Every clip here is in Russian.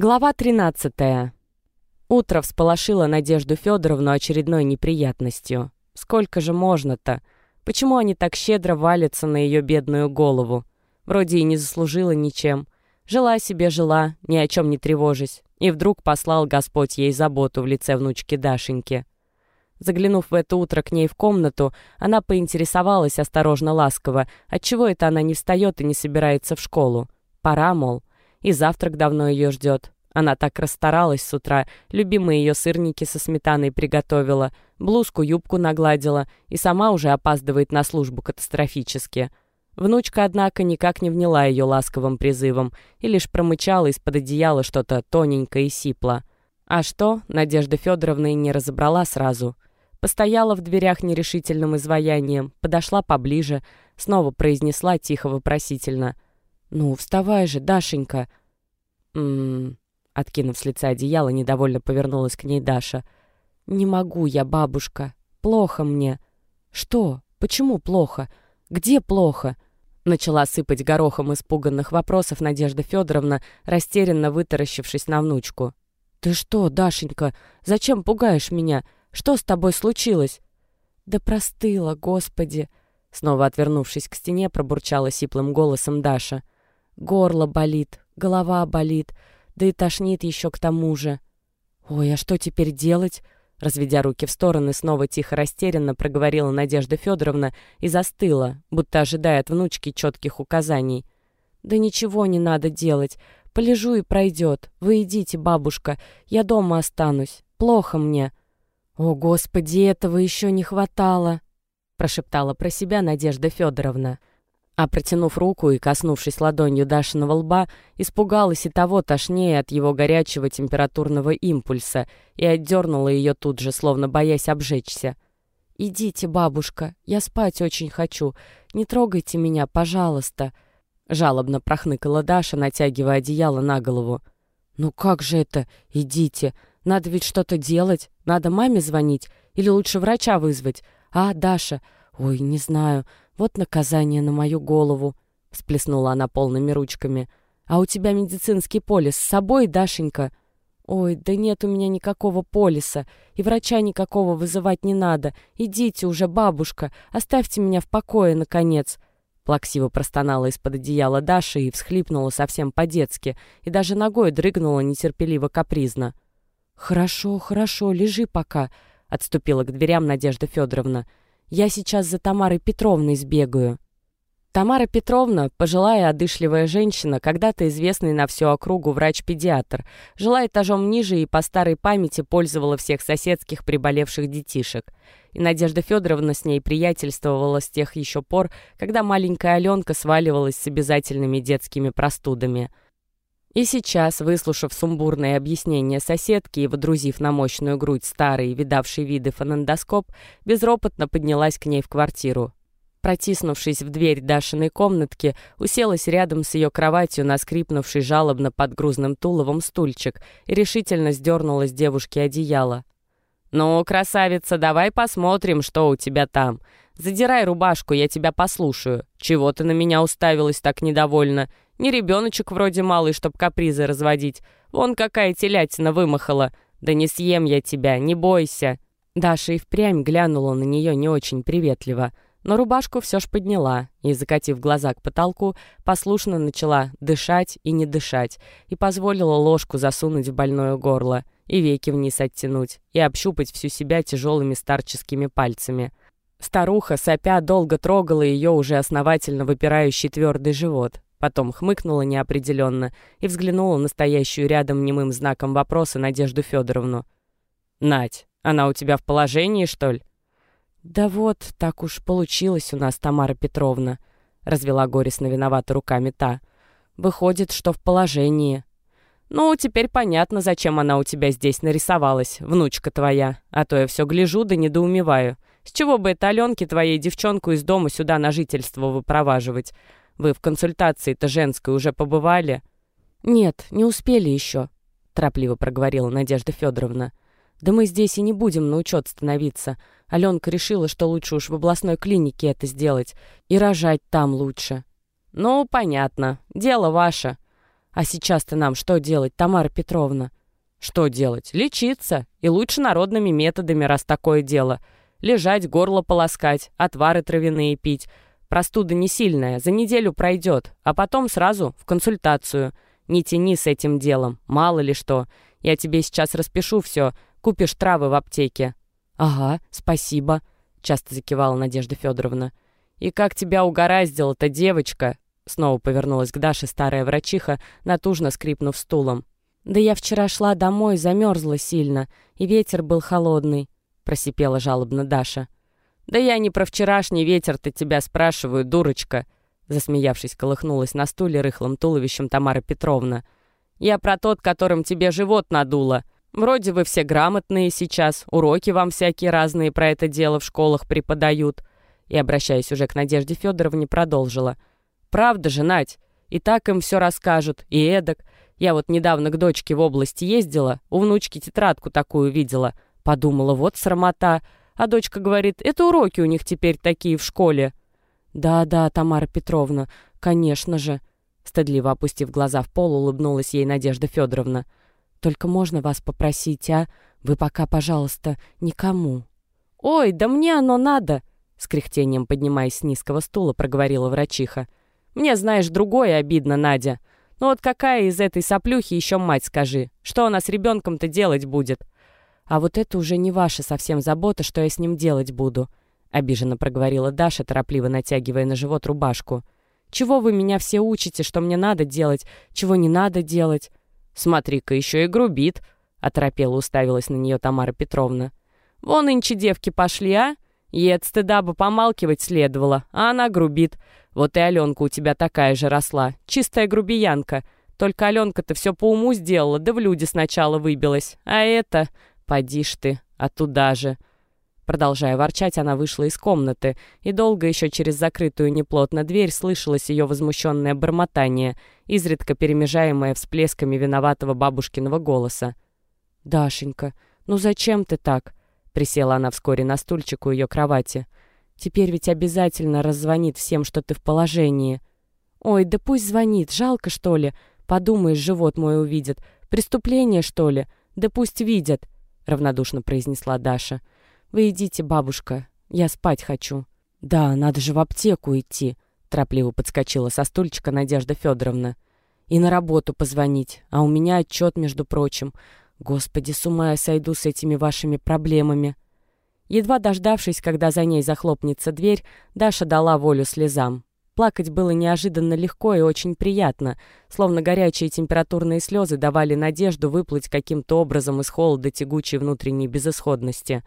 Глава 13. Утро всполошило Надежду Федоровну очередной неприятностью. Сколько же можно-то? Почему они так щедро валятся на ее бедную голову? Вроде и не заслужила ничем. Жила себе жила, ни о чем не тревожась. И вдруг послал Господь ей заботу в лице внучки Дашеньки. Заглянув в это утро к ней в комнату, она поинтересовалась осторожно-ласково, отчего это она не встает и не собирается в школу. Пора, мол. И завтрак давно ее ждет. Она так расстаралась с утра, любимые ее сырники со сметаной приготовила, блузку, юбку нагладила и сама уже опаздывает на службу катастрофически. Внучка, однако, никак не вняла ее ласковым призывом и лишь промычала из-под одеяла что-то тоненькое и сипло. А что, Надежда Федоровна и не разобрала сразу. Постояла в дверях нерешительным изваянием, подошла поближе, снова произнесла тихо-вопросительно — «Ну, вставай же, Дашенька!» «М-м-м...» Откинув с лица одеяло, недовольно повернулась к ней Даша. «Не могу я, бабушка. Плохо мне». «Что? Почему плохо? Где плохо?» Начала сыпать горохом испуганных вопросов Надежда Федоровна, растерянно вытаращившись на внучку. «Ты что, Дашенька, зачем пугаешь меня? Что с тобой случилось?» «Да простыла, господи!» Снова отвернувшись к стене, пробурчала сиплым голосом Даша. Горло болит, голова болит, да и тошнит еще к тому же. «Ой, а что теперь делать?» Разведя руки в стороны, снова тихо растерянно проговорила Надежда Федоровна и застыла, будто ожидая от внучки четких указаний. «Да ничего не надо делать. Полежу и пройдет. Вы идите, бабушка. Я дома останусь. Плохо мне». «О, Господи, этого еще не хватало!» прошептала про себя Надежда Федоровна. А протянув руку и коснувшись ладонью Дашиного лба, испугалась и того тошнее от его горячего температурного импульса и отдернула ее тут же, словно боясь обжечься. «Идите, бабушка, я спать очень хочу. Не трогайте меня, пожалуйста», — жалобно прохныкала Даша, натягивая одеяло на голову. «Ну как же это? Идите. Надо ведь что-то делать. Надо маме звонить или лучше врача вызвать. А, Даша, ой, не знаю, «Вот наказание на мою голову», — всплеснула она полными ручками. «А у тебя медицинский полис с собой, Дашенька?» «Ой, да нет у меня никакого полиса, и врача никакого вызывать не надо. Идите уже, бабушка, оставьте меня в покое, наконец». Плаксиво простонала из-под одеяла Даша и всхлипнула совсем по-детски, и даже ногой дрыгнула нетерпеливо-капризно. «Хорошо, хорошо, лежи пока», — отступила к дверям Надежда Федоровна. Я сейчас за Тамарой Петровной сбегаю». Тамара Петровна, пожилая одышливая женщина, когда-то известный на всю округу врач-педиатр, жила этажом ниже и по старой памяти пользовала всех соседских приболевших детишек. И Надежда Федоровна с ней приятельствовала с тех еще пор, когда маленькая Аленка сваливалась с обязательными детскими простудами – и сейчас, выслушав сумбурное объяснение соседки и водрузив на мощную грудь старый, видавший виды фонендоскоп, безропотно поднялась к ней в квартиру. Протиснувшись в дверь Дашиной комнатки, уселась рядом с ее кроватью на скрипнувший жалобно под грузным туловом стульчик и решительно сдернула с девушки одеяло. «Ну, красавица, давай посмотрим, что у тебя там. Задирай рубашку, я тебя послушаю. Чего ты на меня уставилась так недовольно? Не ребеночек вроде малый, чтоб капризы разводить. Вон какая телятина вымахала. Да не съем я тебя, не бойся». Даша и впрямь глянула на нее не очень приветливо, но рубашку все ж подняла и, закатив глаза к потолку, послушно начала дышать и не дышать и позволила ложку засунуть в больное горло и веки вниз оттянуть и общупать всю себя тяжелыми старческими пальцами. Старуха, сопя, долго трогала ее уже основательно выпирающий твердый живот, Потом хмыкнула неопределенно и взглянула на стоящую рядом немым знаком вопроса Надежду Федоровну. «Надь, она у тебя в положении, что ли?» «Да вот, так уж получилось у нас, Тамара Петровна», — развела горестно виновата руками та. «Выходит, что в положении». «Ну, теперь понятно, зачем она у тебя здесь нарисовалась, внучка твоя. А то я все гляжу да недоумеваю. С чего бы это Аленке твоей девчонку из дома сюда на жительство выпроваживать? Вы в консультации-то женской уже побывали?» «Нет, не успели еще», — торопливо проговорила Надежда Федоровна. «Да мы здесь и не будем на учет становиться. Аленка решила, что лучше уж в областной клинике это сделать. И рожать там лучше». «Ну, понятно. Дело ваше». «А сейчас-то нам что делать, Тамара Петровна?» «Что делать? Лечиться. И лучше народными методами, раз такое дело. Лежать, горло полоскать, отвары травяные пить. Простуда не сильная, за неделю пройдет, а потом сразу в консультацию. Не тяни с этим делом, мало ли что. Я тебе сейчас распишу все, купишь травы в аптеке». «Ага, спасибо», — часто закивала Надежда Федоровна. «И как тебя угораздило-то, девочка?» Снова повернулась к Даше старая врачиха, натужно скрипнув стулом. «Да я вчера шла домой, замерзла сильно, и ветер был холодный», — просипела жалобно Даша. «Да я не про вчерашний ветер-то тебя спрашиваю, дурочка», — засмеявшись, колыхнулась на стуле рыхлым туловищем Тамара Петровна. «Я про тот, которым тебе живот надуло. Вроде вы все грамотные сейчас, уроки вам всякие разные про это дело в школах преподают». И, обращаясь уже к Надежде Федоровне, продолжила. «Правда же, Надь, и так им все расскажут, и эдак. Я вот недавно к дочке в области ездила, у внучки тетрадку такую видела. Подумала, вот срамота. А дочка говорит, это уроки у них теперь такие в школе. «Да-да, Тамара Петровна, конечно же», — стыдливо опустив глаза в пол, улыбнулась ей Надежда Федоровна. «Только можно вас попросить, а? Вы пока, пожалуйста, никому». «Ой, да мне оно надо!» — с кряхтением поднимаясь с низкого стула, проговорила врачиха. «Мне, знаешь, другое обидно, Надя. Ну вот какая из этой соплюхи еще мать, скажи? Что она с ребенком-то делать будет? А вот это уже не ваша совсем забота, что я с ним делать буду. Обиженно проговорила Даша, торопливо натягивая на живот рубашку. «Чего вы меня все учите, что мне надо делать, чего не надо делать?» «Смотри-ка, еще и грубит», — оторопела уставилась на нее Тамара Петровна. «Вон инчи девки пошли, а? Ей от стыда бы помалкивать следовало, а она грубит. Вот и Аленка у тебя такая же росла. Чистая грубиянка. Только Аленка-то все по уму сделала, да в люди сначала выбилась. А это... Поди ж ты, а туда же. Продолжая ворчать, она вышла из комнаты, и долго еще через закрытую неплотно дверь слышалось ее возмущенное бормотание, изредка перемежаемое всплесками виноватого бабушкиного голоса. «Дашенька, ну зачем ты так?» Присела она вскоре на стульчик у ее кровати. Теперь ведь обязательно раззвонит всем, что ты в положении. Ой, да пусть звонит, жалко, что ли? Подумаешь, живот мой увидит. Преступление, что ли? Да пусть видят, равнодушно произнесла Даша. Вы идите, бабушка, я спать хочу. Да, надо же в аптеку идти, торопливо подскочила со стульчика Надежда Федоровна. И на работу позвонить, а у меня отчет, между прочим. Господи, с ума я сойду с этими вашими проблемами. Едва дождавшись, когда за ней захлопнется дверь, Даша дала волю слезам. Плакать было неожиданно легко и очень приятно, словно горячие температурные слезы давали надежду выплыть каким-то образом из холода тягучей внутренней безысходности.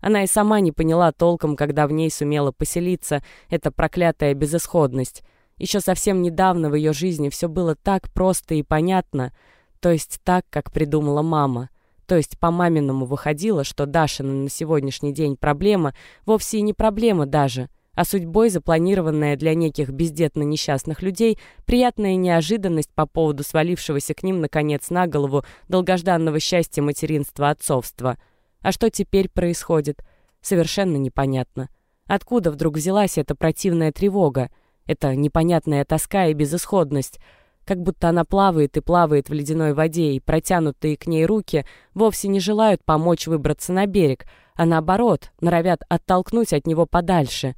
Она и сама не поняла толком, когда в ней сумела поселиться эта проклятая безысходность. Еще совсем недавно в ее жизни все было так просто и понятно, то есть так, как придумала мама. То есть по-маминому выходило, что Дашина на сегодняшний день проблема вовсе и не проблема даже, а судьбой запланированная для неких бездетно несчастных людей приятная неожиданность по поводу свалившегося к ним наконец на голову долгожданного счастья материнства отцовства. А что теперь происходит? Совершенно непонятно. Откуда вдруг взялась эта противная тревога, эта непонятная тоска и безысходность — как будто она плавает и плавает в ледяной воде, и протянутые к ней руки вовсе не желают помочь выбраться на берег, а наоборот, норовят оттолкнуть от него подальше.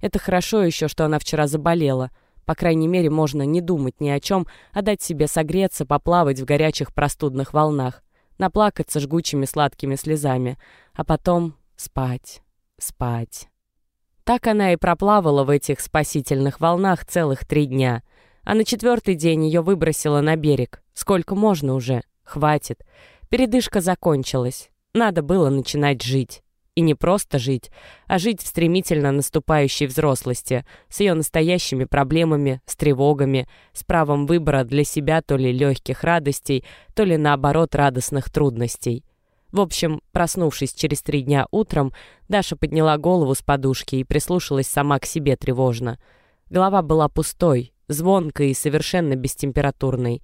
Это хорошо еще, что она вчера заболела. По крайней мере, можно не думать ни о чем, а дать себе согреться, поплавать в горячих простудных волнах, наплакаться жгучими сладкими слезами, а потом спать, спать. Так она и проплавала в этих спасительных волнах целых три дня — а на четвертый день ее выбросило на берег. Сколько можно уже? Хватит. Передышка закончилась. Надо было начинать жить. И не просто жить, а жить в стремительно наступающей взрослости, с ее настоящими проблемами, с тревогами, с правом выбора для себя то ли легких радостей, то ли наоборот радостных трудностей. В общем, проснувшись через три дня утром, Даша подняла голову с подушки и прислушалась сама к себе тревожно. Голова была пустой, звонкой и совершенно бестемпературной.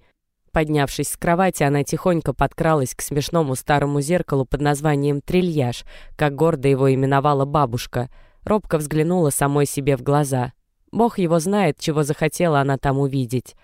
Поднявшись с кровати, она тихонько подкралась к смешному старому зеркалу под названием «Трильяж», как гордо его именовала бабушка. Робко взглянула самой себе в глаза. Бог его знает, чего захотела она там увидеть.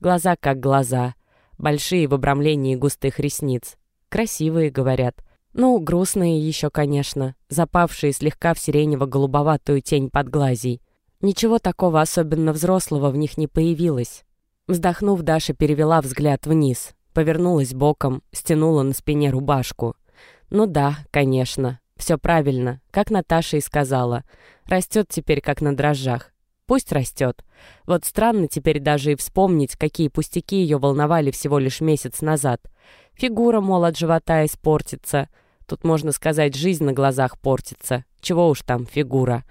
Глаза как глаза. большие в обрамлении густых ресниц. Красивые, говорят. Ну, грустные еще, конечно, запавшие слегка в сиренево-голубоватую тень под глазей. Ничего такого особенно взрослого в них не появилось. Вздохнув, Даша перевела взгляд вниз, повернулась боком, стянула на спине рубашку. Ну да, конечно, все правильно, как Наташа и сказала. Растет теперь как на дрожжах. Пусть растет. Вот странно теперь даже и вспомнить, какие пустяки ее волновали всего лишь месяц назад. Фигура, мол, от живота испортится. Тут, можно сказать, жизнь на глазах портится. Чего уж там, фигура.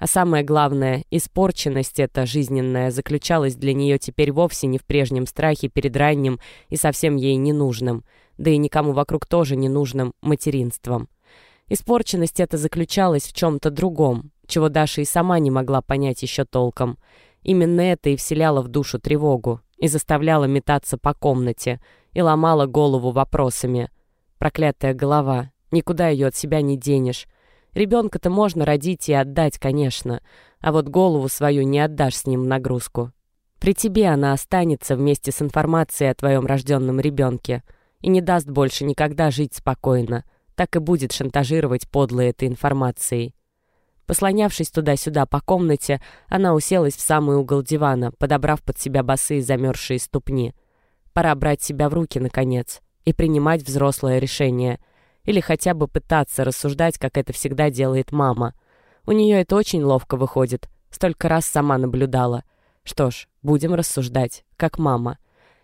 А самое главное, испорченность эта жизненная заключалась для нее теперь вовсе не в прежнем страхе перед ранним и совсем ей ненужным, да и никому вокруг тоже ненужным материнством. Испорченность эта заключалась в чем-то другом, чего Даша и сама не могла понять еще толком. Именно это и вселяло в душу тревогу, и заставляло метаться по комнате, и ломала голову вопросами. Проклятая голова, никуда ее от себя не денешь. Ребенка-то можно родить и отдать, конечно, а вот голову свою не отдашь с ним нагрузку. При тебе она останется вместе с информацией о твоем рожденном ребенке и не даст больше никогда жить спокойно, так и будет шантажировать подлой этой информацией. Послонявшись туда-сюда по комнате, она уселась в самый угол дивана, подобрав под себя босые замерзшие ступни. Пора брать себя в руки, наконец, и принимать взрослое решение. Или хотя бы пытаться рассуждать, как это всегда делает мама. У нее это очень ловко выходит. Столько раз сама наблюдала. Что ж, будем рассуждать, как мама.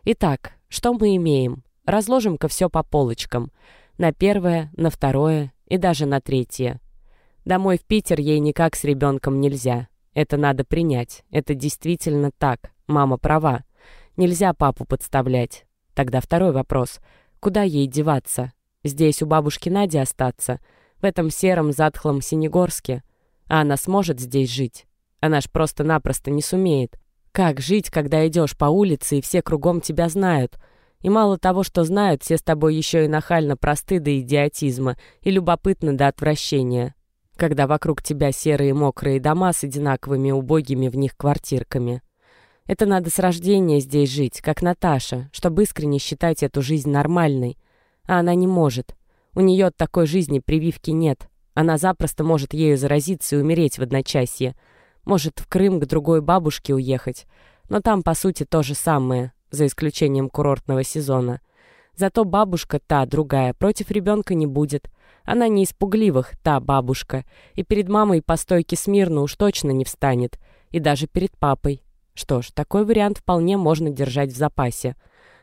Итак, что мы имеем? Разложим-ка все по полочкам. На первое, на второе и даже на третье. Домой в Питер ей никак с ребенком нельзя. Это надо принять. Это действительно так. Мама права. Нельзя папу подставлять. Тогда второй вопрос. Куда ей деваться? Здесь у бабушки Нади остаться? В этом сером затхлом Синегорске? А она сможет здесь жить? Она ж просто-напросто не сумеет. Как жить, когда идешь по улице и все кругом тебя знают? И мало того, что знают, все с тобой еще и нахально просты до идиотизма и любопытны до отвращения когда вокруг тебя серые мокрые дома с одинаковыми убогими в них квартирками. Это надо с рождения здесь жить, как Наташа, чтобы искренне считать эту жизнь нормальной. А она не может. У нее от такой жизни прививки нет. Она запросто может ею заразиться и умереть в одночасье. Может, в Крым к другой бабушке уехать. Но там, по сути, то же самое, за исключением курортного сезона. Зато бабушка та, другая, против ребенка не будет. Она не испугливых, та бабушка. И перед мамой по стойке смирно уж точно не встанет. И даже перед папой. Что ж, такой вариант вполне можно держать в запасе.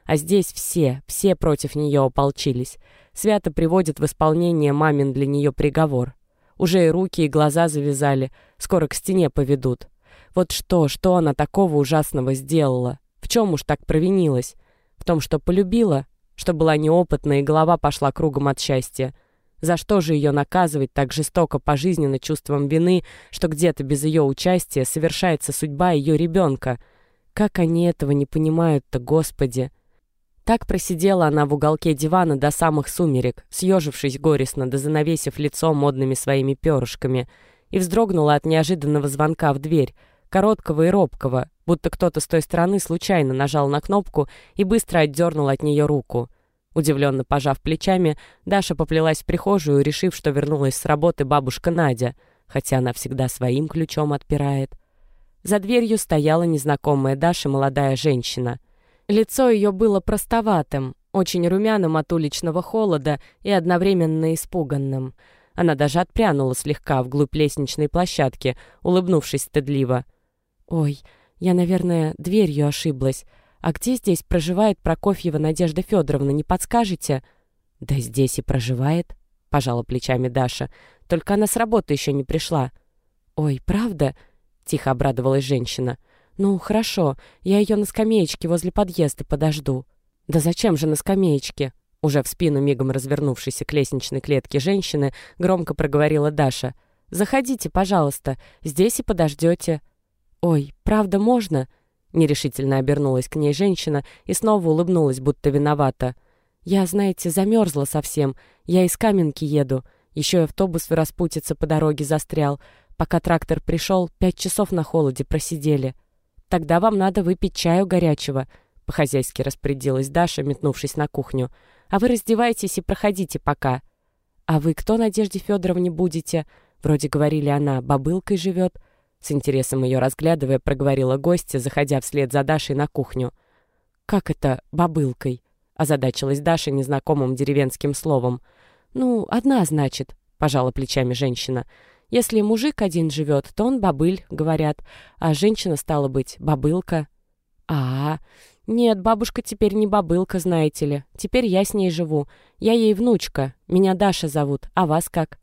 А здесь все, все против нее ополчились. Свято приводит в исполнение мамин для нее приговор. Уже и руки, и глаза завязали. Скоро к стене поведут. Вот что, что она такого ужасного сделала? В чем уж так провинилась? В том, что полюбила? что была неопытна и голова пошла кругом от счастья. За что же ее наказывать так жестоко пожизненно чувством вины, что где-то без ее участия совершается судьба ее ребенка? Как они этого не понимают-то, Господи? Так просидела она в уголке дивана до самых сумерек, съежившись горестно, да занавесив лицо модными своими перышками, и вздрогнула от неожиданного звонка в дверь, короткого и робкого, будто кто-то с той стороны случайно нажал на кнопку и быстро отдернул от нее руку. Удивленно пожав плечами, Даша поплелась в прихожую, решив, что вернулась с работы бабушка Надя, хотя она всегда своим ключом отпирает. За дверью стояла незнакомая Даша молодая женщина. Лицо ее было простоватым, очень румяным от уличного холода и одновременно испуганным. Она даже отпрянула слегка вглубь лестничной площадки, улыбнувшись стыдливо. «Ой, я, наверное, дверью ошиблась. А где здесь проживает Прокофьева Надежда Федоровна, не подскажете?» «Да здесь и проживает», — пожала плечами Даша. «Только она с работы еще не пришла». «Ой, правда?» — тихо обрадовалась женщина. «Ну, хорошо, я ее на скамеечке возле подъезда подожду». «Да зачем же на скамеечке?» Уже в спину мигом развернувшейся к лестничной клетке женщины громко проговорила Даша. «Заходите, пожалуйста, здесь и подождете». «Ой, правда можно?» Нерешительно обернулась к ней женщина и снова улыбнулась, будто виновата. «Я, знаете, замерзла совсем. Я из Каменки еду. Еще и автобус в распутице по дороге застрял. Пока трактор пришел, пять часов на холоде просидели. Тогда вам надо выпить чаю горячего», — по-хозяйски распорядилась Даша, метнувшись на кухню. «А вы раздевайтесь и проходите пока». «А вы кто Надежде Федоровне будете?» Вроде говорили она, бабылкой живет. С интересом ее разглядывая, проговорила гостья, заходя вслед за Дашей на кухню. «Как это бабылкой?» — озадачилась Даша незнакомым деревенским словом. «Ну, одна, значит», — пожала плечами женщина. «Если мужик один живет, то он бабыль, говорят, а женщина, стала быть, бабылка». «А, -а нет, бабушка теперь не бабылка, знаете ли. Теперь я с ней живу. Я ей внучка. Меня Даша зовут. А вас как?»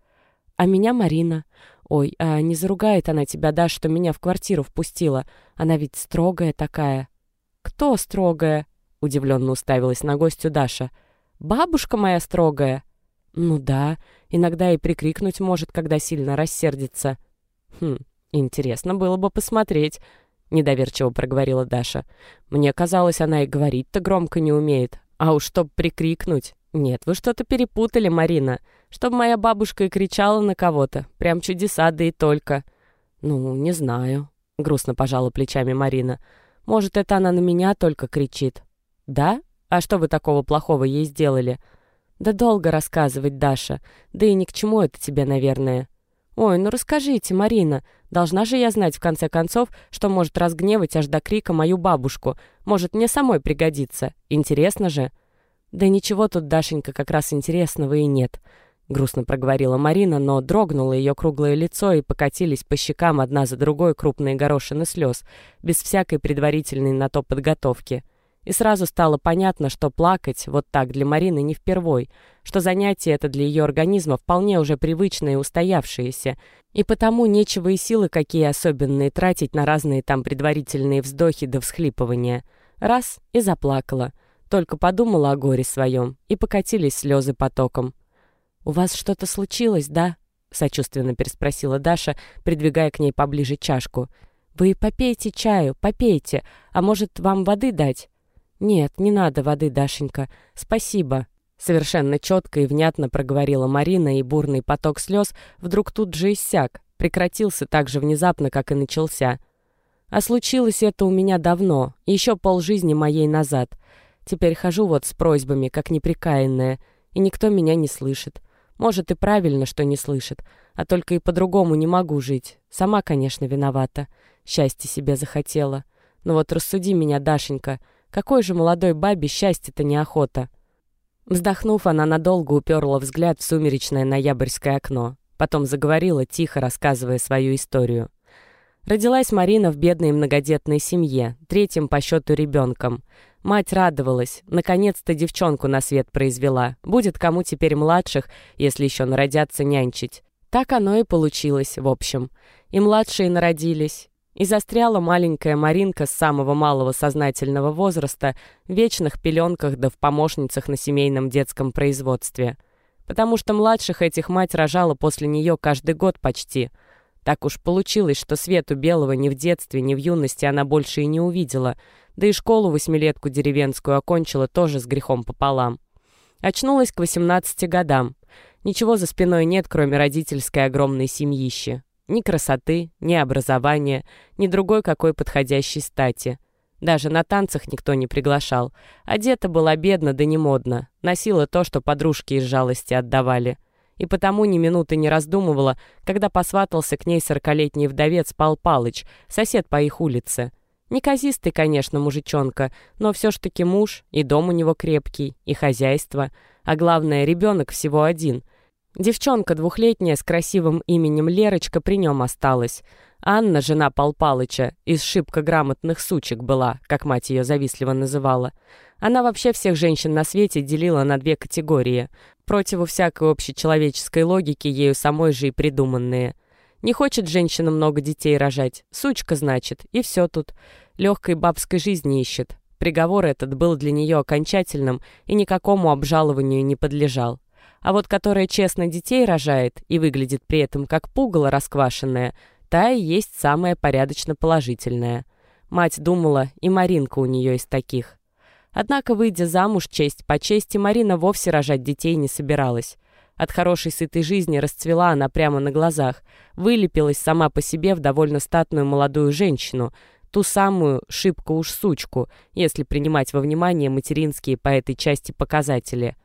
«А меня Марина. Ой, а не заругает она тебя, Даша, что меня в квартиру впустила? Она ведь строгая такая». «Кто строгая?» — удивленно уставилась на гостю Даша. «Бабушка моя строгая». «Ну да, иногда и прикрикнуть может, когда сильно рассердится». «Хм, интересно было бы посмотреть», — недоверчиво проговорила Даша. «Мне казалось, она и говорить-то громко не умеет. А уж чтоб прикрикнуть...» «Нет, вы что-то перепутали, Марина. Чтоб моя бабушка и кричала на кого-то. Прям чудеса, да и только». «Ну, не знаю», — грустно пожала плечами Марина. «Может, это она на меня только кричит». «Да? А что вы такого плохого ей сделали?» «Да долго рассказывать, Даша. Да и ни к чему это тебе, наверное». «Ой, ну расскажите, Марина. Должна же я знать, в конце концов, что может разгневать аж до крика мою бабушку. Может, мне самой пригодится. Интересно же». «Да ничего тут, Дашенька, как раз интересного и нет», — грустно проговорила Марина, но дрогнуло ее круглое лицо и покатились по щекам одна за другой крупные горошины слез, без всякой предварительной на то подготовки. И сразу стало понятно, что плакать вот так для Марины не впервой, что занятие это для ее организма вполне уже привычное и устоявшееся, и потому нечего и силы какие особенные тратить на разные там предварительные вздохи до всхлипывания. Раз — и заплакала. Только подумала о горе своем, и покатились слезы потоком. «У вас что-то случилось, да?» — сочувственно переспросила Даша, придвигая к ней поближе чашку. «Вы попейте чаю, попейте, а может, вам воды дать?» «Нет, не надо воды, Дашенька. Спасибо». Совершенно четко и внятно проговорила Марина, и бурный поток слез вдруг тут же иссяк, прекратился так же внезапно, как и начался. А случилось это у меня давно, еще полжизни моей назад. Теперь хожу вот с просьбами, как неприкаянная, и никто меня не слышит. Может, и правильно, что не слышит, а только и по-другому не могу жить. Сама, конечно, виновата. Счастье себе захотела. Но вот рассуди меня, Дашенька, — какой же молодой бабе счастье-то неохота? Вздохнув, она надолго уперла взгляд в сумеречное ноябрьское окно. Потом заговорила, тихо рассказывая свою историю. Родилась Марина в бедной многодетной семье, третьим по счету ребенком. Мать радовалась, наконец-то девчонку на свет произвела. Будет кому теперь младших, если еще народятся нянчить. Так оно и получилось, в общем. И младшие народились, и застряла маленькая Маринка с самого малого сознательного возраста в вечных пеленках да в помощницах на семейном детском производстве. Потому что младших этих мать рожала после нее каждый год почти. Так уж получилось, что Свету Белого ни в детстве, ни в юности она больше и не увидела, да и школу восьмилетку деревенскую окончила тоже с грехом пополам. Очнулась к 18 годам. Ничего за спиной нет, кроме родительской огромной семьищи. Ни красоты, ни образования, ни другой какой подходящей стати. Даже на танцах никто не приглашал. Одета была бедно да не модно. Носила то, что подружки из жалости отдавали. И потому ни минуты не раздумывала, когда посватался к ней сорокалетний вдовец Пал Палыч, сосед по их улице. Неказистый, конечно, мужичонка, но все ж таки муж, и дом у него крепкий, и хозяйство. А главное, ребенок всего один — Девчонка двухлетняя с красивым именем Лерочка при нем осталась. Анна, жена Пал Палыча, из шибко грамотных сучек была, как мать ее завистливо называла. Она вообще всех женщин на свете делила на две категории. Противу всякой общечеловеческой логики, ею самой же и придуманные. Не хочет женщина много детей рожать. Сучка, значит, и все тут. Легкой бабской жизни ищет. Приговор этот был для нее окончательным и никакому обжалованию не подлежал а вот которая честно детей рожает и выглядит при этом как пугало расквашенное, та и есть самая порядочно положительная. Мать думала, и Маринка у нее из таких. Однако, выйдя замуж честь по чести, Марина вовсе рожать детей не собиралась. От хорошей сытой жизни расцвела она прямо на глазах, вылепилась сама по себе в довольно статную молодую женщину, Ту самую шибко уж сучку, если принимать во внимание материнские по этой части показатели.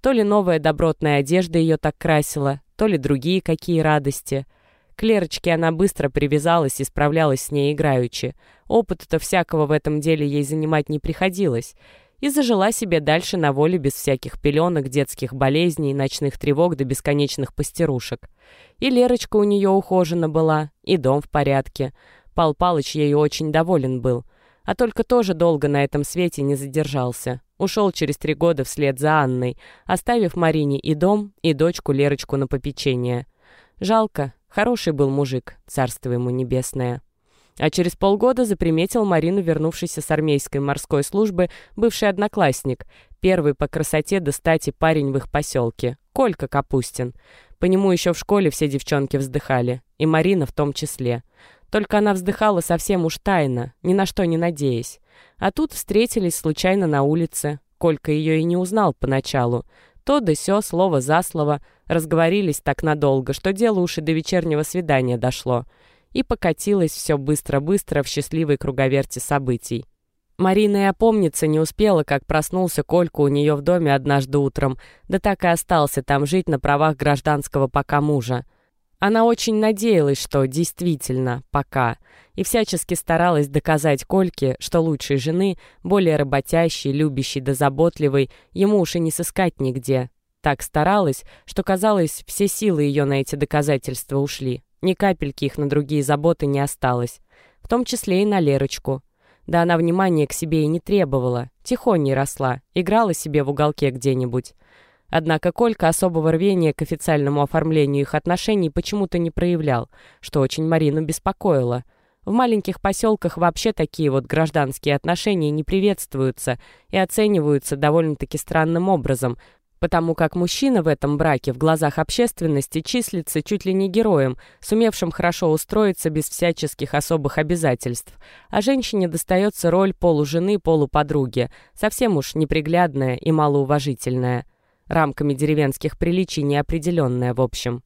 То ли новая добротная одежда ее так красила, то ли другие какие радости. К Лерочке она быстро привязалась и справлялась с ней играючи. Опыта-то всякого в этом деле ей занимать не приходилось и зажила себе дальше на воле без всяких пеленок, детских болезней, ночных тревог до бесконечных пастерушек. И Лерочка у нее ухожена была, и дом в порядке. Пал Палыч ею очень доволен был. А только тоже долго на этом свете не задержался. Ушел через три года вслед за Анной, оставив Марине и дом, и дочку Лерочку на попечение. Жалко, хороший был мужик, царство ему небесное. А через полгода заприметил Марину, вернувшийся с армейской морской службы, бывший одноклассник, первый по красоте до стати парень в их поселке, Колька Капустин. По нему еще в школе все девчонки вздыхали, и Марина в том числе. Только она вздыхала совсем уж тайно, ни на что не надеясь. А тут встретились случайно на улице. Колька ее и не узнал поначалу. То да сё, слово за слово, разговорились так надолго, что дело уж и до вечернего свидания дошло — и покатилось все быстро-быстро в счастливой круговерте событий. Марина и опомниться не успела, как проснулся Колька у нее в доме однажды утром, да так и остался там жить на правах гражданского пока мужа. Она очень надеялась, что действительно пока, и всячески старалась доказать Кольке, что лучшей жены, более работящей, любящей да заботливой, ему уж и не сыскать нигде. Так старалась, что, казалось, все силы ее на эти доказательства ушли. Ни капельки их на другие заботы не осталось. В том числе и на Лерочку. Да она внимания к себе и не требовала. Тихоней росла, играла себе в уголке где-нибудь. Однако Колька особого рвения к официальному оформлению их отношений почему-то не проявлял, что очень Марину беспокоило. В маленьких поселках вообще такие вот гражданские отношения не приветствуются и оцениваются довольно-таки странным образом, потому как мужчина в этом браке в глазах общественности числится чуть ли не героем, сумевшим хорошо устроиться без всяческих особых обязательств, а женщине достается роль полужены, полуподруги, совсем уж неприглядная и малоуважительная, рамками деревенских приличий неопределенная в общем.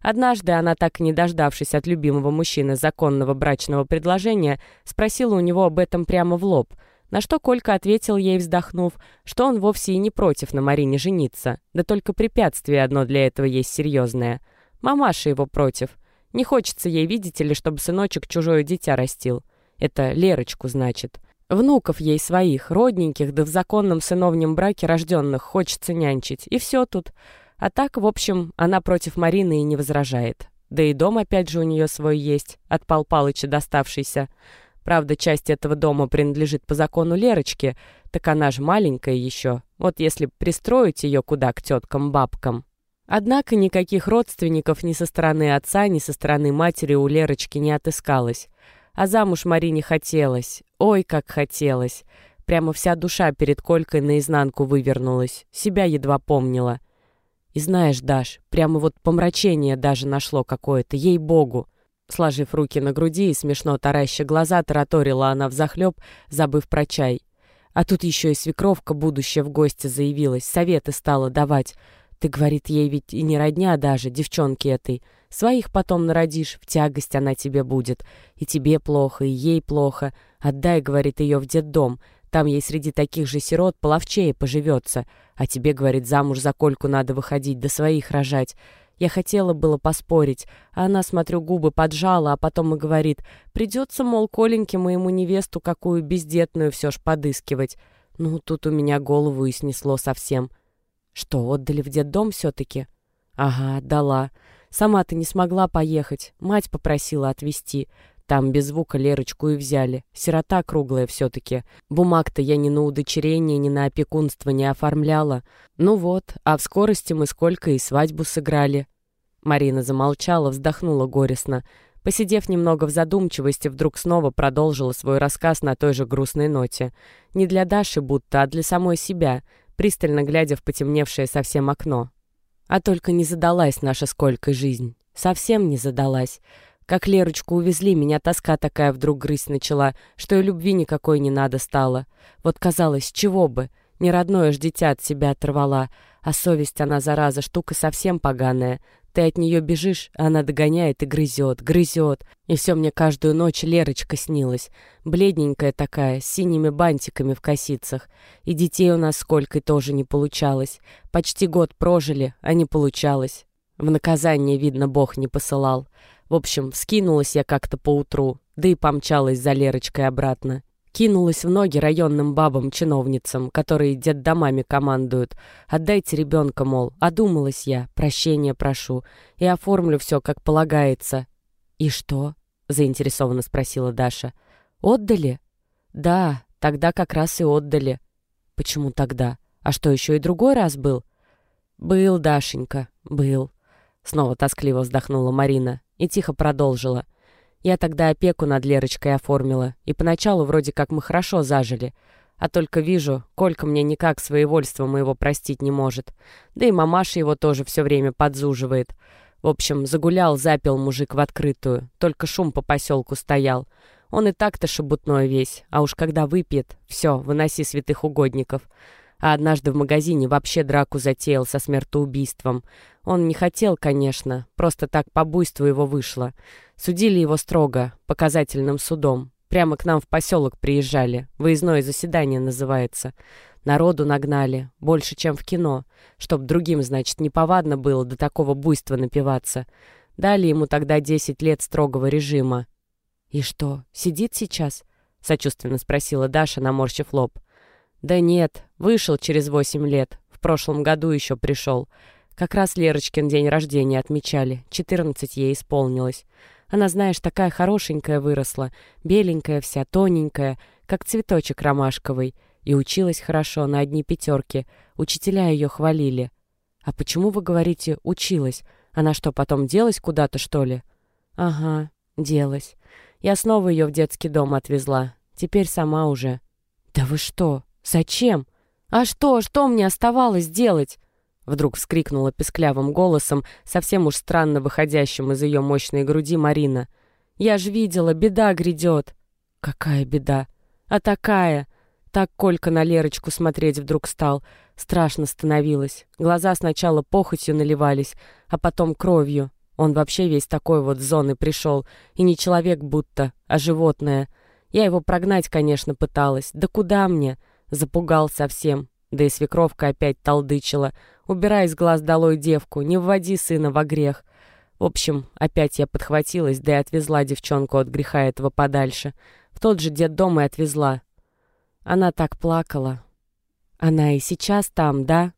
Однажды она, так не дождавшись от любимого мужчины законного брачного предложения, спросила у него об этом прямо в лоб – на что Колька ответил ей, вздохнув, что он вовсе и не против на Марине жениться, да только препятствие одно для этого есть серьезное. Мамаша его против. Не хочется ей, видите ли, чтобы сыночек чужое дитя растил. Это Лерочку, значит. Внуков ей своих, родненьких, да в законном сыновнем браке рожденных хочется нянчить. И все тут. А так, в общем, она против Марины и не возражает. Да и дом опять же у нее свой есть, от Пал Палыча доставшийся. Правда, часть этого дома принадлежит по закону Лерочке, так она же маленькая еще. Вот если пристроить ее куда к теткам-бабкам. Однако никаких родственников ни со стороны отца, ни со стороны матери у Лерочки не отыскалось. А замуж Марине хотелось. Ой, как хотелось. Прямо вся душа перед Колькой наизнанку вывернулась. Себя едва помнила. И знаешь, Даш, прямо вот помрачение даже нашло какое-то, ей-богу. Сложив руки на груди и смешно тараща глаза, тараторила она взахлеб, забыв про чай. А тут еще и свекровка будущая в гости заявилась, советы стала давать. Ты, говорит, ей ведь и не родня даже, девчонки этой. Своих потом народишь, в тягость она тебе будет. И тебе плохо, и ей плохо. Отдай, говорит, ее в детдом. Там ей среди таких же сирот половчее поживется. А тебе, говорит, замуж за Кольку надо выходить, да своих рожать. Я хотела было поспорить, а она, смотрю, губы поджала, а потом и говорит, придется, мол, Коленьке моему невесту какую бездетную все ж подыскивать. Ну, тут у меня голову и снесло совсем. Что, отдали в детдом все-таки? Ага, дала. Сама ты не смогла поехать, мать попросила отвезти. Там без звука Лерочку и взяли. Сирота круглая все-таки. Бумаг-то я ни на удочерение, ни на опекунство не оформляла. Ну вот, а в скорости мы сколько и свадьбу сыграли. Марина замолчала, вздохнула горестно. Посидев немного в задумчивости, вдруг снова продолжила свой рассказ на той же грустной ноте. Не для Даши будто, а для самой себя, пристально глядя в потемневшее совсем окно. А только не задалась наша сколько жизнь. Совсем не задалась. Как Лерочку увезли, меня тоска такая вдруг грызть начала, что и любви никакой не надо стало. Вот казалось, чего бы, не родное ж дитя от себя оторвала, а совесть она, зараза, штука совсем поганая. Ты от нее бежишь, а она догоняет и грызет, грызет. И все мне каждую ночь Лерочка снилась. Бледненькая такая, с синими бантиками в косицах. И детей у нас сколько тоже не получалось. Почти год прожили, а не получалось. В наказание, видно, Бог не посылал. В общем, вскинулась я как-то поутру, да и помчалась за Лерочкой обратно. Кинулась в ноги районным бабам-чиновницам, которые детдомами командуют. «Отдайте ребенка, мол». Одумалась я, прощения прошу, и оформлю все, как полагается. «И что?» — заинтересованно спросила Даша. «Отдали?» «Да, тогда как раз и отдали». «Почему тогда? А что, еще и другой раз был?» «Был, Дашенька, был». Снова тоскливо вздохнула Марина и тихо продолжила. Я тогда опеку над Лерочкой оформила, и поначалу вроде как мы хорошо зажили. А только вижу, Колька мне никак своевольство моего простить не может. Да и мамаша его тоже все время подзуживает. В общем, загулял, запил мужик в открытую. Только шум по поселку стоял. Он и так-то шебутной весь, а уж когда выпьет, все, выноси святых угодников а однажды в магазине вообще драку затеял со смертоубийством. Он не хотел, конечно, просто так по буйству его вышло. Судили его строго, показательным судом. Прямо к нам в поселок приезжали, выездное заседание называется. Народу нагнали, больше, чем в кино, чтоб другим, значит, неповадно было до такого буйства напиваться. Дали ему тогда десять лет строгого режима. «И что, сидит сейчас?» — сочувственно спросила Даша, наморщив лоб. «Да нет, вышел через восемь лет. В прошлом году еще пришел. Как раз Лерочкин день рождения отмечали. Четырнадцать ей исполнилось. Она, знаешь, такая хорошенькая выросла, беленькая вся, тоненькая, как цветочек ромашковый. И училась хорошо, на одни пятерки. Учителя ее хвалили. А почему вы говорите «училась»? Она что, потом делась куда-то, что ли? Ага, делась. Я снова ее в детский дом отвезла. Теперь сама уже. Да вы что? «Зачем? А что, что мне оставалось делать?» Вдруг вскрикнула песклявым голосом, совсем уж странно выходящим из ее мощной груди Марина. «Я ж видела, беда грядет!» «Какая беда?» «А такая!» Так Колька на Лерочку смотреть вдруг стал. Страшно становилось. Глаза сначала похотью наливались, а потом кровью. Он вообще весь такой вот зоны пришел. И не человек будто, а животное. Я его прогнать, конечно, пыталась. Да куда мне?» Запугал совсем. Да и свекровка опять толдычила. «Убирай из глаз долой девку, не вводи сына во грех». В общем, опять я подхватилась, да и отвезла девчонку от греха этого подальше. В тот же детдом и отвезла. Она так плакала. Она и сейчас там, да?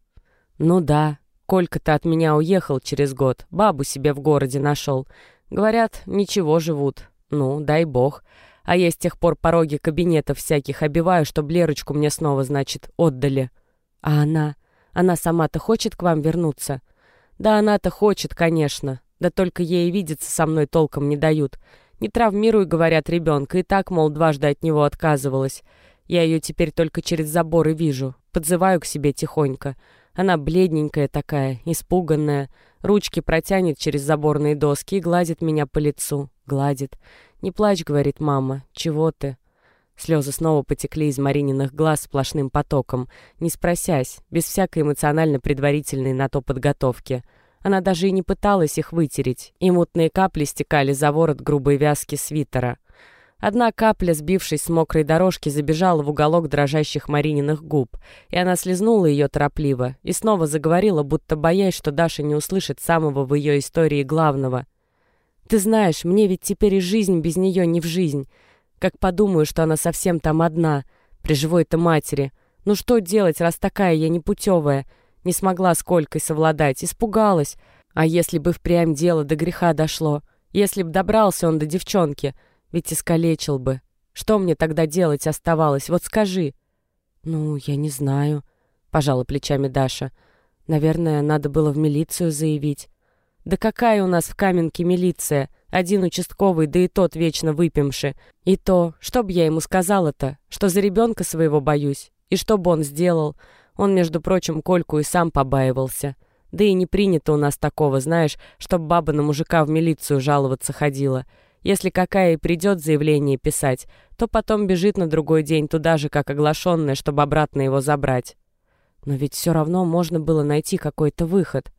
Ну да. Колька-то от меня уехал через год. Бабу себе в городе нашел. Говорят, ничего живут. Ну, дай бог. А я с тех пор пороги кабинетов всяких обиваю, чтоб Лерочку мне снова, значит, отдали. А она? Она сама-то хочет к вам вернуться? Да она-то хочет, конечно. Да только ей видеться со мной толком не дают. Не травмируй, говорят, ребенка, и так, мол, дважды от него отказывалась. Я ее теперь только через заборы вижу. Подзываю к себе тихонько. Она бледненькая такая, испуганная. Ручки протянет через заборные доски и гладит меня по лицу. Гладит. «Не плачь», — говорит мама. «Чего ты?» Слезы снова потекли из Марининых глаз сплошным потоком, не спросясь, без всякой эмоционально предварительной на то подготовки. Она даже и не пыталась их вытереть, и мутные капли стекали за ворот грубой вязки свитера. Одна капля, сбившись с мокрой дорожки, забежала в уголок дрожащих Марининых губ, и она слезнула ее торопливо и снова заговорила, будто боясь, что Даша не услышит самого в ее истории главного — ты знаешь, мне ведь теперь и жизнь без нее не в жизнь. Как подумаю, что она совсем там одна, при живой-то матери. Ну что делать, раз такая я непутевая? Не смогла с Колькой совладать, испугалась. А если бы впрямь дело до греха дошло? Если б добрался он до девчонки, ведь искалечил бы. Что мне тогда делать оставалось? Вот скажи. Ну, я не знаю, пожала плечами Даша. Наверное, надо было в милицию заявить. Да какая у нас в Каменке милиция? Один участковый, да и тот вечно выпивши. И то, что б я ему сказала-то? Что за ребенка своего боюсь? И что бы он сделал? Он, между прочим, Кольку и сам побаивался. Да и не принято у нас такого, знаешь, чтоб баба на мужика в милицию жаловаться ходила. Если какая и придет заявление писать, то потом бежит на другой день туда же, как оглашенная, чтобы обратно его забрать. Но ведь все равно можно было найти какой-то выход.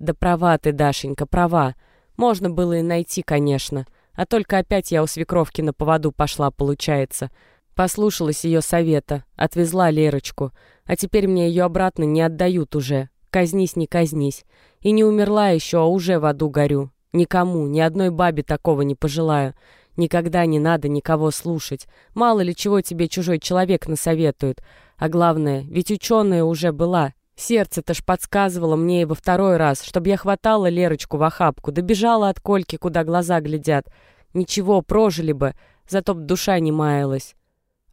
Да права ты, Дашенька, права. Можно было и найти, конечно. А только опять я у свекровки на поводу пошла, получается. Послушалась ее совета, отвезла Лерочку. А теперь мне ее обратно не отдают уже. Казнись, не казнись. И не умерла еще, а уже в аду горю. Никому, ни одной бабе такого не пожелаю. Никогда не надо никого слушать. Мало ли чего тебе чужой человек насоветует. А главное, ведь ученая уже была. Сердце-то ж подсказывало мне и во второй раз, чтобы я хватала Лерочку в охапку, добежала от Кольки, куда глаза глядят. Ничего, прожили бы, зато б душа не маялась.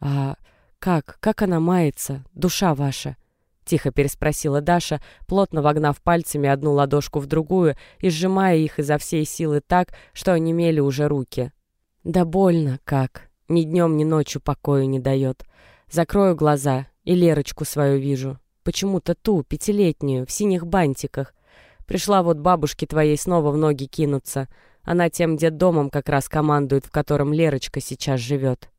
А как, как она мается, душа ваша? Тихо переспросила Даша, плотно вогнав пальцами одну ладошку в другую и сжимая их изо всей силы так, что онемели уже руки. Да больно как. Ни днем, ни ночью покою не дает. Закрою глаза и Лерочку свою вижу. Почему-то ту, пятилетнюю, в синих бантиках. Пришла вот бабушке твоей снова в ноги кинуться. Она тем детдомом как раз командует, в котором Лерочка сейчас живет.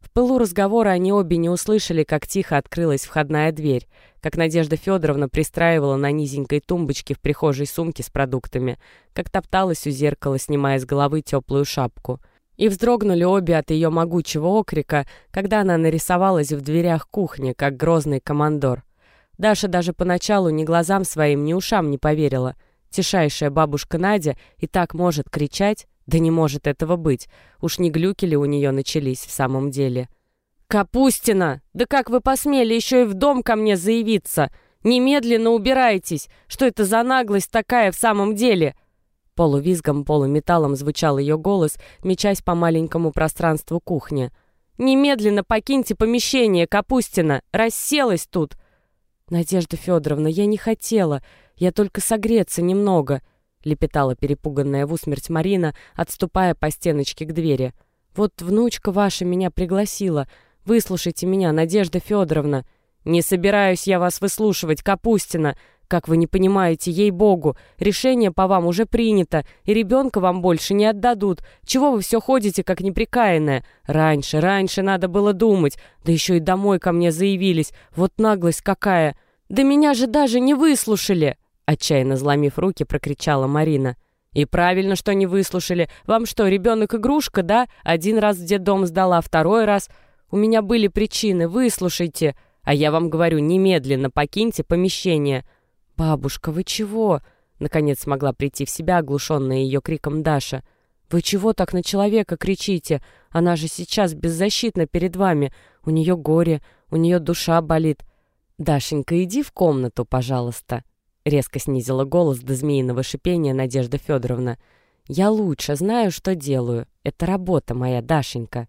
В пылу разговора они обе не услышали, как тихо открылась входная дверь, как Надежда Федоровна пристраивала на низенькой тумбочке в прихожей сумки с продуктами, как топталась у зеркала, снимая с головы теплую шапку. И вздрогнули обе от ее могучего окрика, когда она нарисовалась в дверях кухни, как грозный командор. Даша даже поначалу ни глазам своим, ни ушам не поверила. Тишайшая бабушка Надя и так может кричать, да не может этого быть. Уж не глюки ли у нее начались в самом деле? «Капустина! Да как вы посмели еще и в дом ко мне заявиться? Немедленно убирайтесь! Что это за наглость такая в самом деле?» Полувизгом, полуметаллом звучал ее голос, мечась по маленькому пространству кухни. «Немедленно покиньте помещение, Капустина! Расселась тут!» «Надежда Федоровна, я не хотела. Я только согреться немного», — лепетала перепуганная в усмерть Марина, отступая по стеночке к двери. «Вот внучка ваша меня пригласила. Выслушайте меня, Надежда Федоровна». «Не собираюсь я вас выслушивать, Капустина. Как вы не понимаете, ей-богу, решение по вам уже принято, и ребенка вам больше не отдадут. Чего вы все ходите, как неприкаянная? Раньше, раньше надо было думать. Да еще и домой ко мне заявились. Вот наглость какая. Да меня же даже не выслушали!» Отчаянно зломив руки, прокричала Марина. «И правильно, что не выслушали. Вам что, ребенок игрушка, да? Один раз в детдом сдала, второй раз. У меня были причины, выслушайте. А я вам говорю, немедленно покиньте помещение». «Бабушка, вы чего?» Наконец смогла прийти в себя, оглушенная ее криком Даша. «Вы чего так на человека кричите? Она же сейчас беззащитна перед вами. У нее горе, у нее душа болит. Дашенька, иди в комнату, пожалуйста». Резко снизила голос до змеиного шипения Надежда Федоровна. «Я лучше знаю, что делаю. Это работа моя, Дашенька».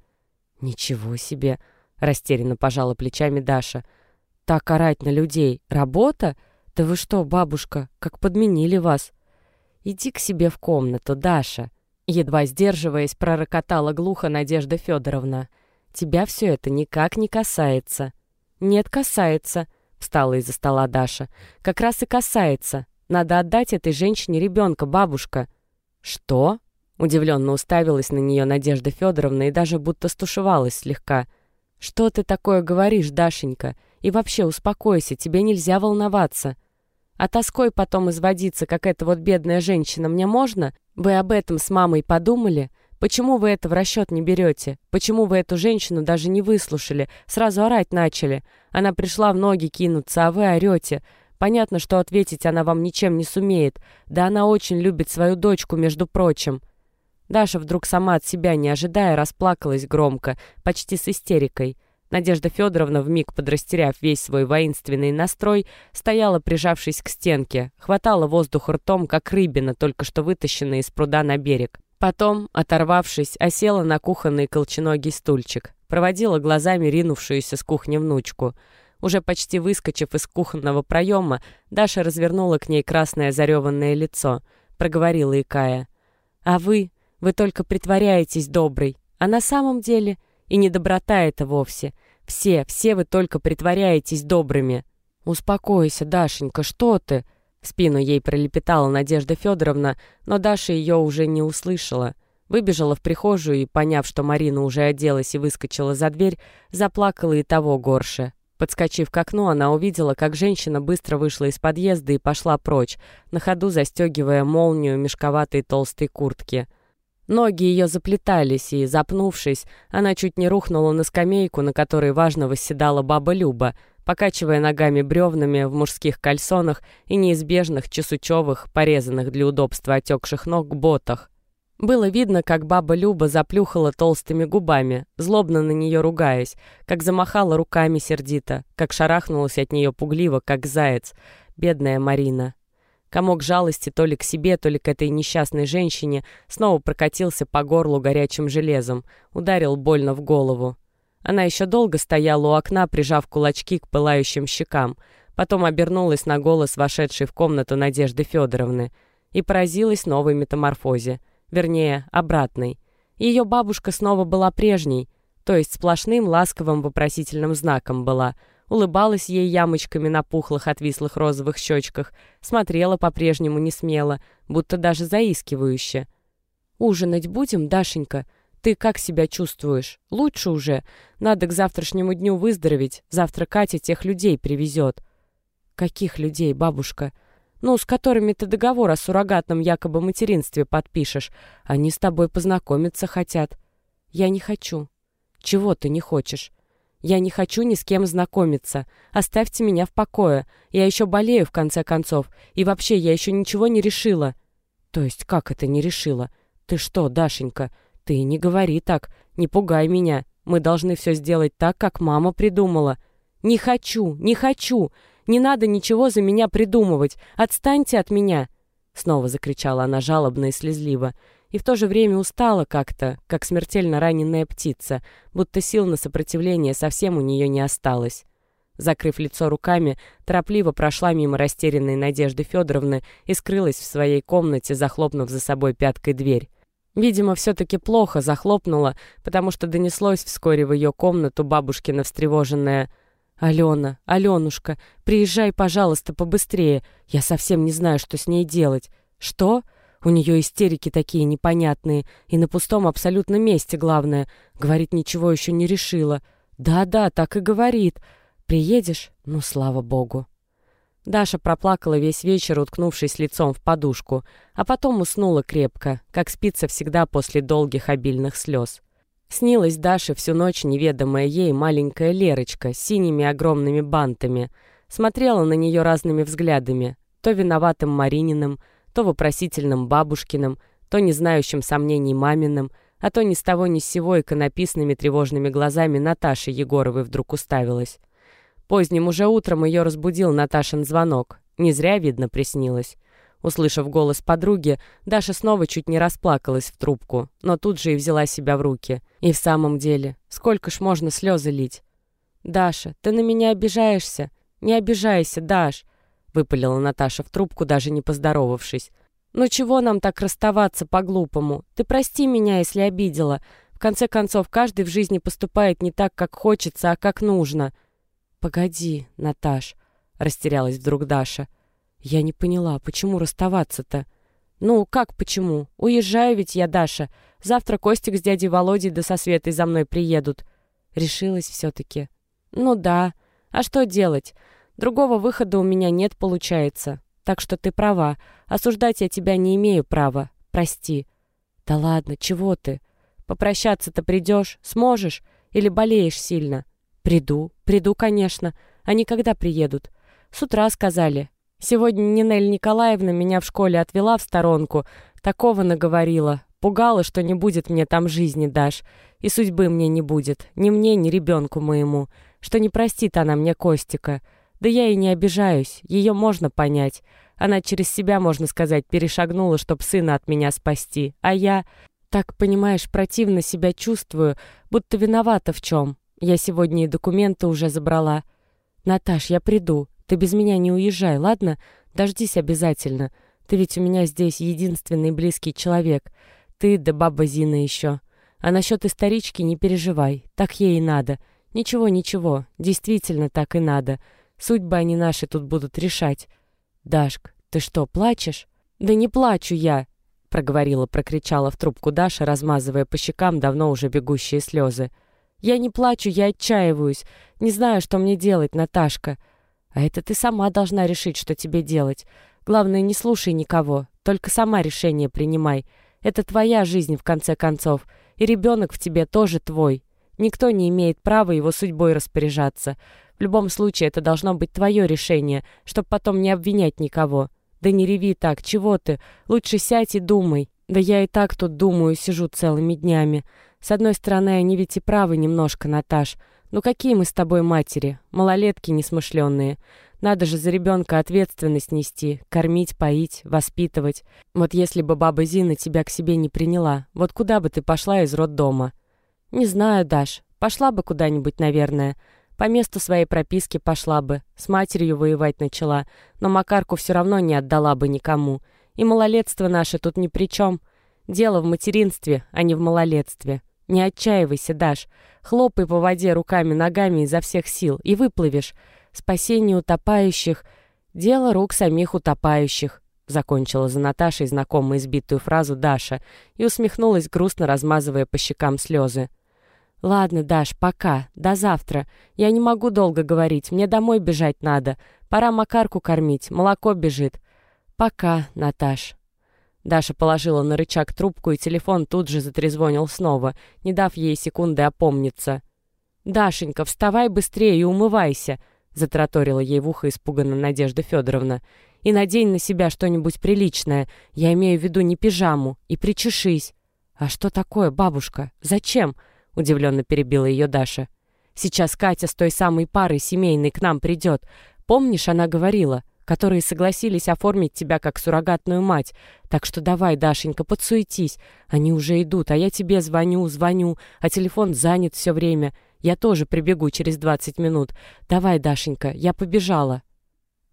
«Ничего себе!» — растерянно пожала плечами Даша. «Так орать на людей. Работа? Да вы что, бабушка, как подменили вас!» «Иди к себе в комнату, Даша!» Едва сдерживаясь, пророкотала глухо Надежда Федоровна. «Тебя все это никак не касается». «Нет, касается», Встала из-за стола Даша. «Как раз и касается. Надо отдать этой женщине ребенка, бабушка». «Что?» Удивленно уставилась на нее Надежда Федоровна и даже будто стушевалась слегка. «Что ты такое говоришь, Дашенька? И вообще успокойся, тебе нельзя волноваться. А тоской потом изводиться, как эта вот бедная женщина, мне можно? Вы об этом с мамой подумали? Почему вы это в расчет не берете? Почему вы эту женщину даже не выслушали? Сразу орать начали. Она пришла в ноги кинуться, а вы орете. Понятно, что ответить она вам ничем не сумеет. Да она очень любит свою дочку, между прочим. Даша вдруг сама от себя, не ожидая, расплакалась громко, почти с истерикой. Надежда Федоровна, вмиг подрастеряв весь свой воинственный настрой, стояла, прижавшись к стенке, хватала воздух ртом, как рыбина, только что вытащенная из пруда на берег. Потом, оторвавшись, осела на кухонный колченогий стульчик, проводила глазами ринувшуюся с кухни внучку. Уже почти выскочив из кухонного проема, Даша развернула к ней красное зареванное лицо, проговорила икая. «А вы, вы только притворяетесь доброй, а на самом деле и не доброта это вовсе. Все, все вы только притворяетесь добрыми». «Успокойся, Дашенька, что ты?» В спину ей пролепетала Надежда Федоровна, но Даша ее уже не услышала. Выбежала в прихожую и, поняв, что Марина уже оделась и выскочила за дверь, заплакала и того горше. Подскочив к окну, она увидела, как женщина быстро вышла из подъезда и пошла прочь, на ходу застегивая молнию мешковатой толстой куртки. Ноги ее заплетались, и, запнувшись, она чуть не рухнула на скамейку, на которой важно восседала баба Люба, покачивая ногами бревнами в мужских кальсонах и неизбежных чесучевых, порезанных для удобства отекших ног ботах. Было видно, как баба Люба заплюхала толстыми губами, злобно на нее ругаясь, как замахала руками сердито, как шарахнулась от нее пугливо, как заяц. Бедная Марина. Комок жалости то ли к себе, то ли к этой несчастной женщине снова прокатился по горлу горячим железом, ударил больно в голову. Она еще долго стояла у окна, прижав кулачки к пылающим щекам, потом обернулась на голос вошедшей в комнату Надежды Федоровны и поразилась новой метаморфозе — вернее, обратной. Ее бабушка снова была прежней, то есть сплошным ласковым вопросительным знаком была, улыбалась ей ямочками на пухлых отвислых розовых щечках, смотрела по-прежнему не смело, будто даже заискивающе. «Ужинать будем, Дашенька? Ты как себя чувствуешь? Лучше уже. Надо к завтрашнему дню выздороветь. Завтра Катя тех людей привезет». «Каких людей, бабушка?» Ну, с которыми ты договор о суррогатном якобы материнстве подпишешь. Они с тобой познакомиться хотят. Я не хочу. Чего ты не хочешь? Я не хочу ни с кем знакомиться. Оставьте меня в покое. Я еще болею, в конце концов. И вообще, я еще ничего не решила. То есть, как это не решила? Ты что, Дашенька? Ты не говори так. Не пугай меня. Мы должны все сделать так, как мама придумала. Не хочу, не хочу. Не надо ничего за меня придумывать! Отстаньте от меня!» Снова закричала она жалобно и слезливо. И в то же время устала как-то, как смертельно раненая птица, будто сил на сопротивление совсем у нее не осталось. Закрыв лицо руками, торопливо прошла мимо растерянной Надежды Федоровны и скрылась в своей комнате, захлопнув за собой пяткой дверь. Видимо, все-таки плохо захлопнула, потому что донеслось вскоре в ее комнату бабушкина встревоженная «Алена, Аленушка, приезжай, пожалуйста, побыстрее. Я совсем не знаю, что с ней делать». «Что?» У нее истерики такие непонятные. И на пустом абсолютно месте, главное. Говорит, ничего еще не решила. Да-да, так и говорит. Приедешь? Ну, слава богу. Даша проплакала весь вечер, уткнувшись лицом в подушку, а потом уснула крепко, как спится всегда после долгих обильных слез. Снилась Даше всю ночь неведомая ей маленькая Лерочка с синими огромными бантами. Смотрела на нее разными взглядами, то виноватым Марининым, то вопросительным бабушкиным, то не знающим сомнений маминым, а то ни с того ни с сего иконописными тревожными глазами Наташи Егоровой вдруг уставилась. Поздним уже утром ее разбудил Наташин звонок. Не зря, видно, приснилось. Услышав голос подруги, Даша снова чуть не расплакалась в трубку, но тут же и взяла себя в руки. И в самом деле, сколько ж можно слезы лить? «Даша, ты на меня обижаешься? Не обижайся, Даш!» Выпалила Наташа в трубку, даже не поздоровавшись. «Ну чего нам так расставаться по-глупому? Ты прости меня, если обидела. В конце концов, каждый в жизни поступает не так, как хочется, а как нужно». «Погоди, Наташ», — растерялась вдруг Даша. Я не поняла, почему расставаться-то? Ну, как почему? Уезжаю ведь я, Даша. Завтра Костик с дядей Володей да со Светой за мной приедут. Решилась все-таки. Ну да. А что делать? Другого выхода у меня нет, получается. Так что ты права. Осуждать я тебя не имею права. Прости. Да ладно, чего ты? Попрощаться-то придешь? Сможешь? Или болеешь сильно? Приду. Приду, конечно. Они когда приедут? С утра сказали. Сегодня Нинель Николаевна меня в школе отвела в сторонку, такого наговорила. Пугала, что не будет мне там жизни, Даш, и судьбы мне не будет, ни мне, ни ребенку моему, что не простит она мне Костика. Да я и не обижаюсь, ее можно понять. Она через себя, можно сказать, перешагнула, чтоб сына от меня спасти. А я, так, понимаешь, противно себя чувствую, будто виновата в чем. Я сегодня и документы уже забрала. Наташ, я приду, ты без меня не уезжай, ладно? Дождись обязательно. Ты ведь у меня здесь единственный близкий человек. Ты да баба Зина еще. А насчет исторички не переживай. Так ей и надо. Ничего, ничего. Действительно так и надо. Судьбы они наши тут будут решать. Дашк, ты что, плачешь? Да не плачу я, проговорила, прокричала в трубку Даша, размазывая по щекам давно уже бегущие слезы. Я не плачу, я отчаиваюсь. Не знаю, что мне делать, Наташка. А это ты сама должна решить, что тебе делать. Главное, не слушай никого, только сама решение принимай. Это твоя жизнь, в конце концов, и ребенок в тебе тоже твой. Никто не имеет права его судьбой распоряжаться. В любом случае, это должно быть твое решение, чтобы потом не обвинять никого. Да не реви так, чего ты? Лучше сядь и думай. Да я и так тут думаю, сижу целыми днями. С одной стороны, они ведь и правы немножко, Наташ. Ну какие мы с тобой матери? Малолетки несмышленные. Надо же за ребенка ответственность нести, кормить, поить, воспитывать. Вот если бы баба Зина тебя к себе не приняла, вот куда бы ты пошла из роддома? Не знаю, Даш. Пошла бы куда-нибудь, наверное. По месту своей прописки пошла бы, с матерью воевать начала, но Макарку все равно не отдала бы никому. И малолетство наше тут ни при чем. Дело в материнстве, а не в малолетстве. Не отчаивайся, Даш. Хлопай по воде руками-ногами изо всех сил и выплывешь. Спасение утопающих — дело рук самих утопающих. Закончила за Наташей знакомую избитую фразу Даша и усмехнулась, грустно размазывая по щекам слезы. «Ладно, Даш, пока. До завтра. Я не могу долго говорить. Мне домой бежать надо. Пора Макарку кормить. Молоко бежит. Пока, Наташ». Даша положила на рычаг трубку, и телефон тут же затрезвонил снова, не дав ей секунды опомниться. «Дашенька, вставай быстрее и умывайся!» — затраторила ей в ухо испуганно Надежда Федоровна. «И надень на себя что-нибудь приличное. Я имею в виду не пижаму. И причешись». «А что такое, бабушка? Зачем?» — удивленно перебила ее Даша. «Сейчас Катя с той самой парой семейной к нам придет. Помнишь, она говорила, которые согласились оформить тебя как суррогатную мать. Так что давай, Дашенька, подсуетись. Они уже идут, а я тебе звоню, звоню, а телефон занят все время. Я тоже прибегу через двадцать минут. Давай, Дашенька, я побежала».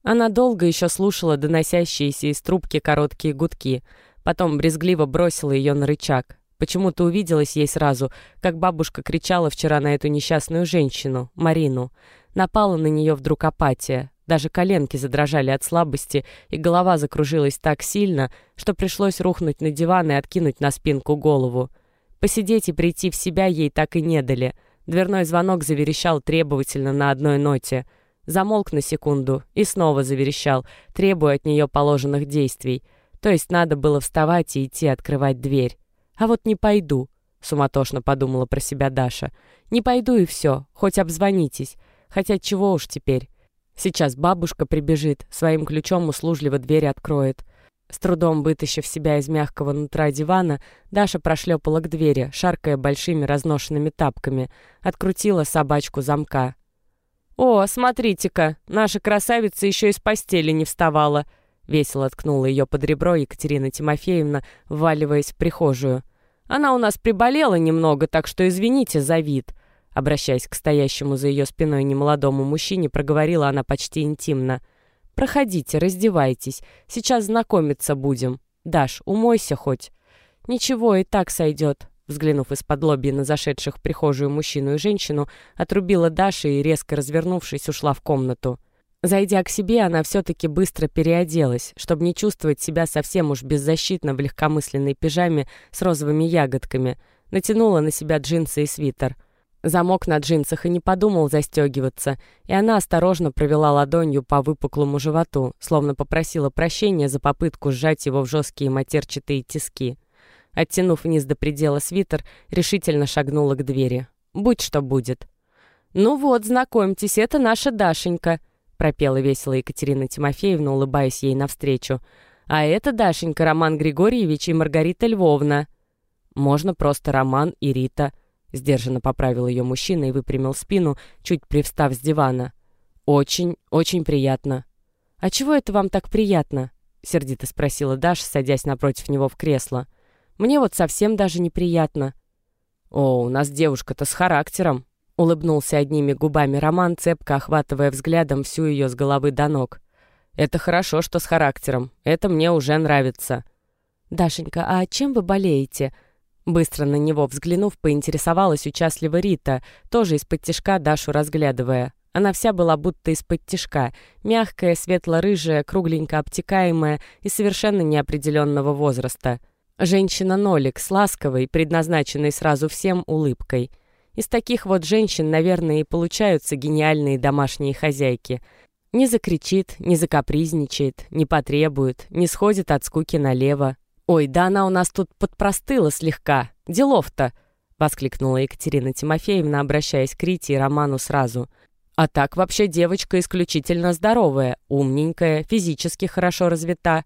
Она долго еще слушала доносящиеся из трубки короткие гудки. Потом брезгливо бросила ее на рычаг. Почему-то увиделась ей сразу, как бабушка кричала вчера на эту несчастную женщину, Марину. Напала на нее вдруг апатия. Даже коленки задрожали от слабости, и голова закружилась так сильно, что пришлось рухнуть на диван и откинуть на спинку голову. Посидеть и прийти в себя ей так и не дали. Дверной звонок заверещал требовательно на одной ноте. Замолк на секунду и снова заверещал, требуя от нее положенных действий. То есть надо было вставать и идти открывать дверь. «А вот не пойду», — суматошно подумала про себя Даша. «Не пойду и все, хоть обзвонитесь. Хотя чего уж теперь». Сейчас бабушка прибежит, своим ключом услужливо дверь откроет. С трудом вытащив себя из мягкого нутра дивана, Даша прошлепала к двери, шаркая большими разношенными тапками, открутила собачку замка. «О, смотрите-ка, наша красавица еще из постели не вставала!» Весело ткнула ее под ребро Екатерина Тимофеевна, вваливаясь в прихожую. «Она у нас приболела немного, так что извините за вид. Обращаясь к стоящему за ее спиной немолодому мужчине, проговорила она почти интимно. «Проходите, раздевайтесь. Сейчас знакомиться будем. Даш, умойся хоть». «Ничего, и так сойдет», Взглянув из-под лобби на зашедших в прихожую мужчину и женщину, отрубила Даша и, резко развернувшись, ушла в комнату. Зайдя к себе, она все-таки быстро переоделась, чтобы не чувствовать себя совсем уж беззащитно в легкомысленной пижаме с розовыми ягодками. Натянула на себя джинсы и свитер. Замок на джинсах и не подумал застегиваться, и она осторожно провела ладонью по выпуклому животу, словно попросила прощения за попытку сжать его в жесткие матерчатые тиски. Оттянув вниз до предела свитер, решительно шагнула к двери. «Будь что будет». «Ну вот, знакомьтесь, это наша Дашенька», — пропела весело Екатерина Тимофеевна, улыбаясь ей навстречу. «А это Дашенька Роман Григорьевич и Маргарита Львовна». «Можно просто Роман и Рита», — Сдержанно поправил ее мужчина и выпрямил спину, чуть привстав с дивана. «Очень, очень приятно». «А чего это вам так приятно?» — сердито спросила Даша, садясь напротив него в кресло. «Мне вот совсем даже неприятно». «О, у нас девушка-то с характером», — улыбнулся одними губами Роман, цепко охватывая взглядом всю ее с головы до ног. «Это хорошо, что с характером. Это мне уже нравится». «Дашенька, а чем вы болеете?» Быстро на него взглянув, поинтересовалась участливо Рита, тоже из-под тишка Дашу разглядывая. Она вся была будто из-под тишка, мягкая, светло-рыжая, кругленько обтекаемая и совершенно неопределенного возраста. Женщина-нолик с ласковой, предназначенной сразу всем улыбкой. Из таких вот женщин, наверное, и получаются гениальные домашние хозяйки. Не закричит, не закапризничает, не потребует, не сходит от скуки налево. «Ой, да она у нас тут подпростыла слегка. Делов-то!» — воскликнула Екатерина Тимофеевна, обращаясь к Рите и Роману сразу. «А так вообще девочка исключительно здоровая, умненькая, физически хорошо развита.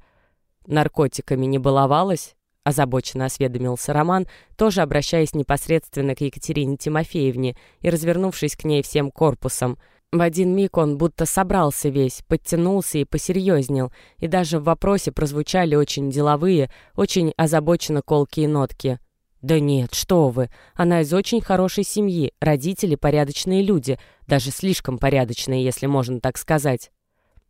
Наркотиками не баловалась?» — озабоченно осведомился Роман, тоже обращаясь непосредственно к Екатерине Тимофеевне и развернувшись к ней всем корпусом. В один миг он будто собрался весь, подтянулся и посерьезнел, и даже в вопросе прозвучали очень деловые, очень озабоченно колкие нотки — «Да нет, что вы! Она из очень хорошей семьи, родители порядочные люди, даже слишком порядочные, если можно так сказать».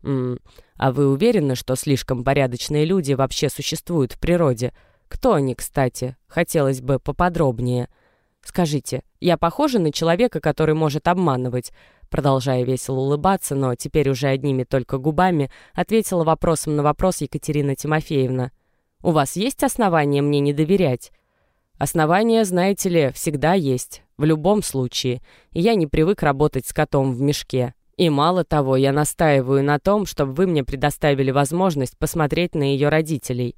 «М -м, а вы уверены, что слишком порядочные люди вообще существуют в природе? Кто они, кстати? Хотелось бы поподробнее». «Скажите, я похожа на человека, который может обманывать?» Продолжая весело улыбаться, но теперь уже одними только губами, ответила вопросом на вопрос Екатерина Тимофеевна. «У вас есть основания мне не доверять?» Основания, знаете ли, всегда есть, в любом случае, я не привык работать с котом в мешке. И мало того, я настаиваю на том, чтобы вы мне предоставили возможность посмотреть на ее родителей.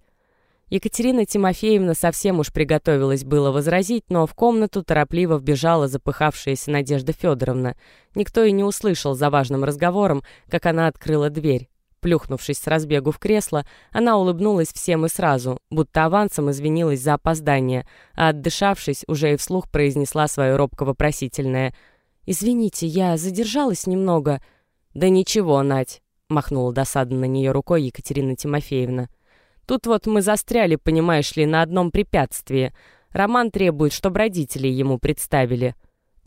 Екатерина Тимофеевна совсем уж приготовилась было возразить, но в комнату торопливо вбежала запыхавшаяся Надежда Федоровна. Никто и не услышал за важным разговором, как она открыла дверь. Плюхнувшись с разбегу в кресло, она улыбнулась всем и сразу, будто авансом извинилась за опоздание, а отдышавшись, уже и вслух произнесла свое робко-вопросительное. «Извините, я задержалась немного». «Да ничего, Надь», — махнула досадно на нее рукой Екатерина Тимофеевна. «Тут вот мы застряли, понимаешь ли, на одном препятствии. Роман требует, чтобы родители ему представили».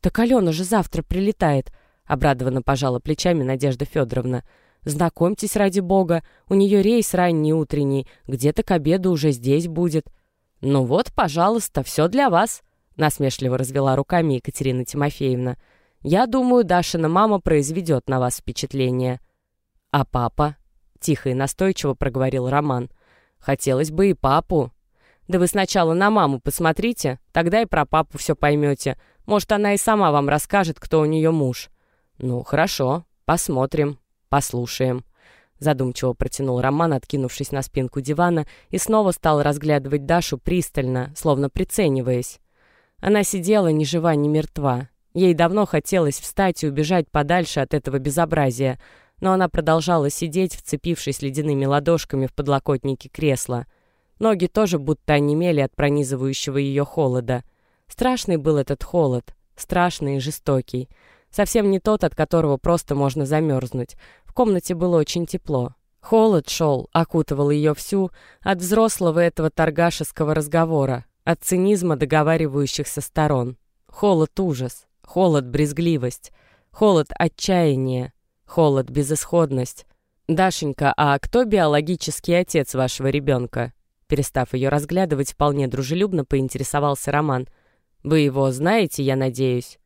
«Так Алена же завтра прилетает», — обрадованно пожала плечами Надежда Федоровна. Знакомьтесь ради бога, у нее рейс ранний утренний, где-то к обеду уже здесь будет». «Ну вот, пожалуйста, все для вас», — насмешливо развела руками Екатерина Тимофеевна. «Я думаю, Дашина мама произведет на вас впечатление». «А папа?» — тихо и настойчиво проговорил Роман. «Хотелось бы и папу». «Да вы сначала на маму посмотрите, тогда и про папу все поймете. Может, она и сама вам расскажет, кто у нее муж». «Ну, хорошо, посмотрим». «Послушаем». Задумчиво протянул Роман, откинувшись на спинку дивана, и снова стал разглядывать Дашу пристально, словно прицениваясь. Она сидела ни жива, ни мертва. Ей давно хотелось встать и убежать подальше от этого безобразия, но она продолжала сидеть, вцепившись ледяными ладошками в подлокотники кресла. Ноги тоже будто онемели от пронизывающего ее холода. Страшный был этот холод, страшный и жестокий. Совсем не тот, от которого просто можно замерзнуть. В комнате было очень тепло. Холод шел, окутывал ее всю, от взрослого этого торгашеского разговора, от цинизма договаривающихся сторон. Холод-ужас, холод-брезгливость, холод-отчаяние, холод-безысходность. «Дашенька, а кто биологический отец вашего ребенка?» Перестав ее разглядывать, вполне дружелюбно поинтересовался Роман. «Вы его знаете, я надеюсь?»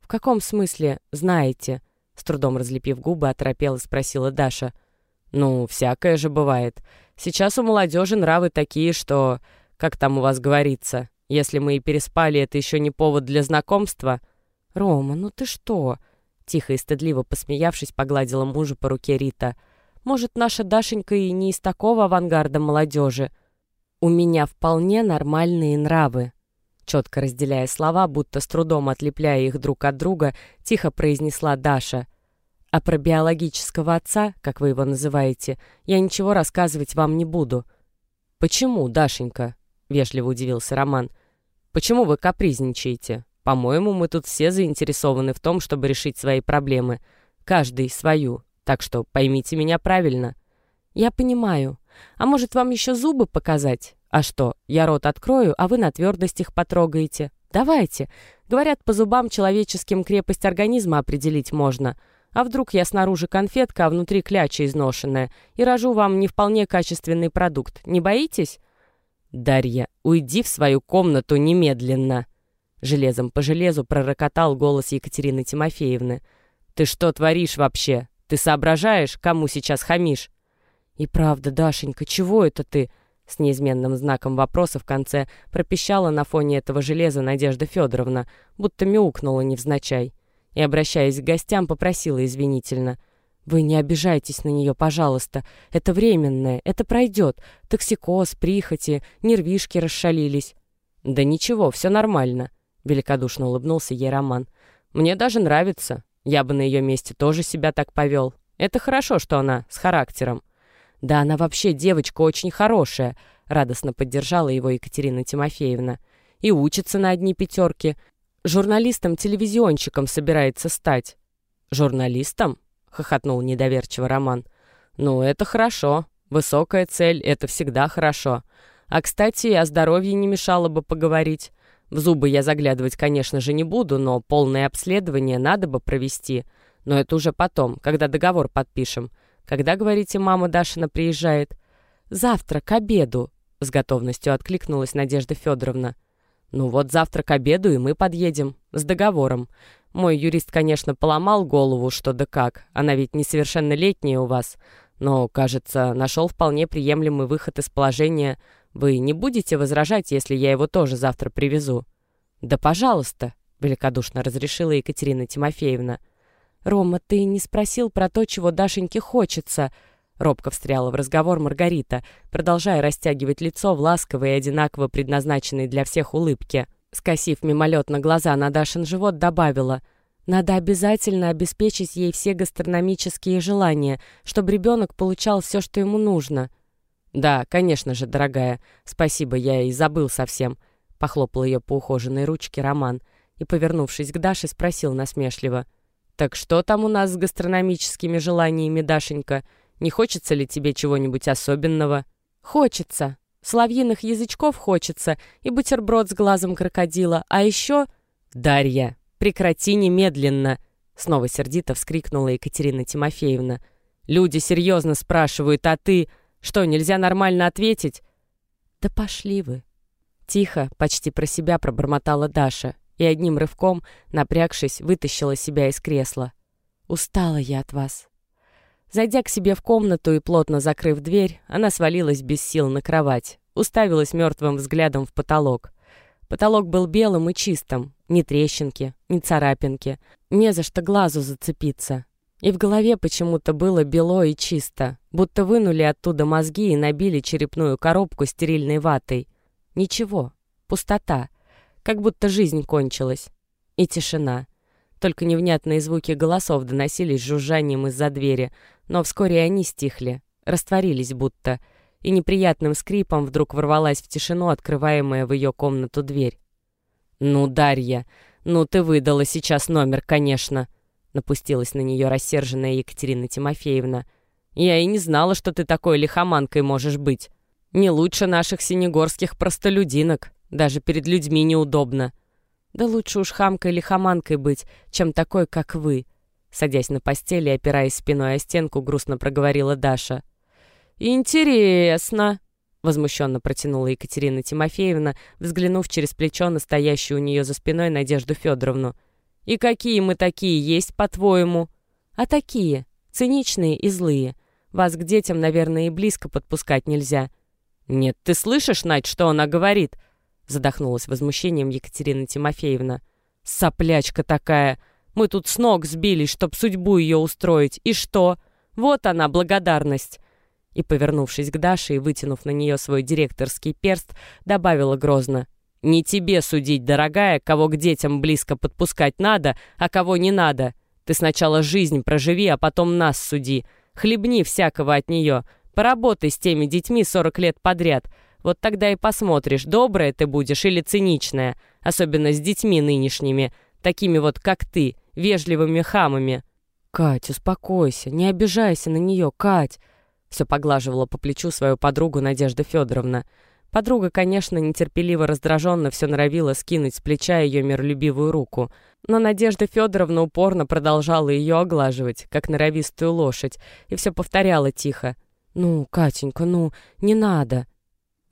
«В каком смысле знаете?» С трудом разлепив губы, оторопела спросила Даша. «Ну, всякое же бывает. Сейчас у молодежи нравы такие, что... Как там у вас говорится? Если мы и переспали, это еще не повод для знакомства?» «Рома, ну ты что?» Тихо и стыдливо посмеявшись, погладила мужа по руке Рита. «Может, наша Дашенька и не из такого авангарда молодежи?» «У меня вполне нормальные нравы», Четко разделяя слова, будто с трудом отлепляя их друг от друга, тихо произнесла Даша. «А про биологического отца, как вы его называете, я ничего рассказывать вам не буду». «Почему, Дашенька?» — вежливо удивился Роман. «Почему вы капризничаете? По-моему, мы тут все заинтересованы в том, чтобы решить свои проблемы. Каждый свою. Так что поймите меня правильно». «Я понимаю. А может, вам еще зубы показать?» «А что, я рот открою, а вы на твердость их потрогаете? Давайте. Говорят, по зубам человеческим крепость организма определить можно. А вдруг я снаружи конфетка, а внутри кляча изношенная, и рожу вам не вполне качественный продукт. Не боитесь?» «Дарья, уйди в свою комнату немедленно!» Железом по железу пророкотал голос Екатерины Тимофеевны. «Ты что творишь вообще? Ты соображаешь, кому сейчас хамишь?» «И правда, Дашенька, чего это ты?» С неизменным знаком вопроса в конце пропищала на фоне этого железа Надежда Федоровна, будто мяукнула невзначай. И, обращаясь к гостям, попросила извинительно. «Вы не обижайтесь на нее, пожалуйста. Это временное, это пройдет. Токсикоз, прихоти, нервишки расшалились». «Да ничего, все нормально», — великодушно улыбнулся ей Роман. «Мне даже нравится. Я бы на ее месте тоже себя так повел. Это хорошо, что она с характером. «Да она вообще девочка очень хорошая», — радостно поддержала его Екатерина Тимофеевна. «И учится на одни пятерки. Журналистом-телевизионщиком собирается стать». «Журналистом?» — хохотнул недоверчиво Роман. «Ну, это хорошо. Высокая цель — это всегда хорошо. А, кстати, о здоровье не мешало бы поговорить. В зубы я заглядывать, конечно же, не буду, но полное обследование надо бы провести. Но это уже потом, когда договор подпишем. Когда, говорите, мама Дашина приезжает? Завтра, к обеду, с готовностью откликнулась Надежда Федоровна. Ну вот завтра к обеду и мы подъедем. С договором. Мой юрист, конечно, поломал голову, что да как. Она ведь несовершеннолетняя у вас. Но, кажется, нашел вполне приемлемый выход из положения. Вы не будете возражать, если я его тоже завтра привезу? Да, пожалуйста, великодушно разрешила Екатерина Тимофеевна. «Рома, ты не спросил про то, чего Дашеньке хочется?» Робко встряла в разговор Маргарита, продолжая растягивать лицо в ласковой и одинаково предназначенной для всех улыбке. Скосив мимолетно глаза на Дашин живот, добавила «Надо обязательно обеспечить ей все гастрономические желания, чтобы ребенок получал все, что ему нужно». «Да, конечно же, дорогая. Спасибо, я и забыл совсем», — похлопал ее по ухоженной ручке Роман и, повернувшись к Даше, спросил насмешливо — «Так что там у нас с гастрономическими желаниями, Дашенька? Не хочется ли тебе чего-нибудь особенного?» «Хочется. Соловьиных язычков хочется и бутерброд с глазом крокодила. А еще...» «Дарья, прекрати немедленно!» Снова сердито вскрикнула Екатерина Тимофеевна. «Люди серьезно спрашивают, а ты... Что, нельзя нормально ответить?» «Да пошли вы!» Тихо, почти про себя пробормотала Даша и одним рывком, напрягшись, вытащила себя из кресла. «Устала я от вас». Зайдя к себе в комнату и плотно закрыв дверь, она свалилась без сил на кровать, уставилась мертвым взглядом в потолок. Потолок был белым и чистым, ни трещинки, ни царапинки, не за что глазу зацепиться. И в голове почему-то было бело и чисто, будто вынули оттуда мозги и набили черепную коробку стерильной ватой. Ничего, пустота, как будто жизнь кончилась. И тишина. Только невнятные звуки голосов доносились жужжанием из-за двери, но вскоре они стихли, растворились будто, и неприятным скрипом вдруг ворвалась в тишину, открываемая в ее комнату дверь. «Ну, Дарья, ну ты выдала сейчас номер, конечно!» Напустилась на нее рассерженная Екатерина Тимофеевна. «Я и не знала, что ты такой лихоманкой можешь быть. Не лучше наших синегорских простолюдинок». Даже перед людьми неудобно. Да лучше уж хамкой или хаманкой быть, чем такой, как вы. Садясь на постели опираясь спиной о стенку, грустно проговорила Даша. «Интересно!» — возмущенно протянула Екатерина Тимофеевна, взглянув через плечо на стоящую у нее за спиной Надежду Федоровну. «И какие мы такие есть, по-твоему?» «А такие, циничные и злые. Вас к детям, наверное, и близко подпускать нельзя». «Нет, ты слышишь, Надь, что она говорит?» Задохнулась возмущением Екатерина Тимофеевна. «Соплячка такая! Мы тут с ног сбились, чтоб судьбу ее устроить. И что? Вот она, благодарность!» И, повернувшись к Даше и вытянув на нее свой директорский перст, добавила грозно. «Не тебе судить, дорогая, кого к детям близко подпускать надо, а кого не надо. Ты сначала жизнь проживи, а потом нас суди. Хлебни всякого от нее. Поработай с теми детьми сорок лет подряд. Вот тогда и посмотришь, добрая ты будешь или циничная, особенно с детьми нынешними, такими вот, как ты, вежливыми хамами». «Кать, успокойся, не обижайся на нее, Кать!» Все поглаживала по плечу свою подругу Надежда Федоровна. Подруга, конечно, нетерпеливо раздраженно все норовила скинуть с плеча ее миролюбивую руку. Но Надежда Федоровна упорно продолжала ее оглаживать, как норовистую лошадь, и все повторяла тихо. «Ну, Катенька, ну, не надо!»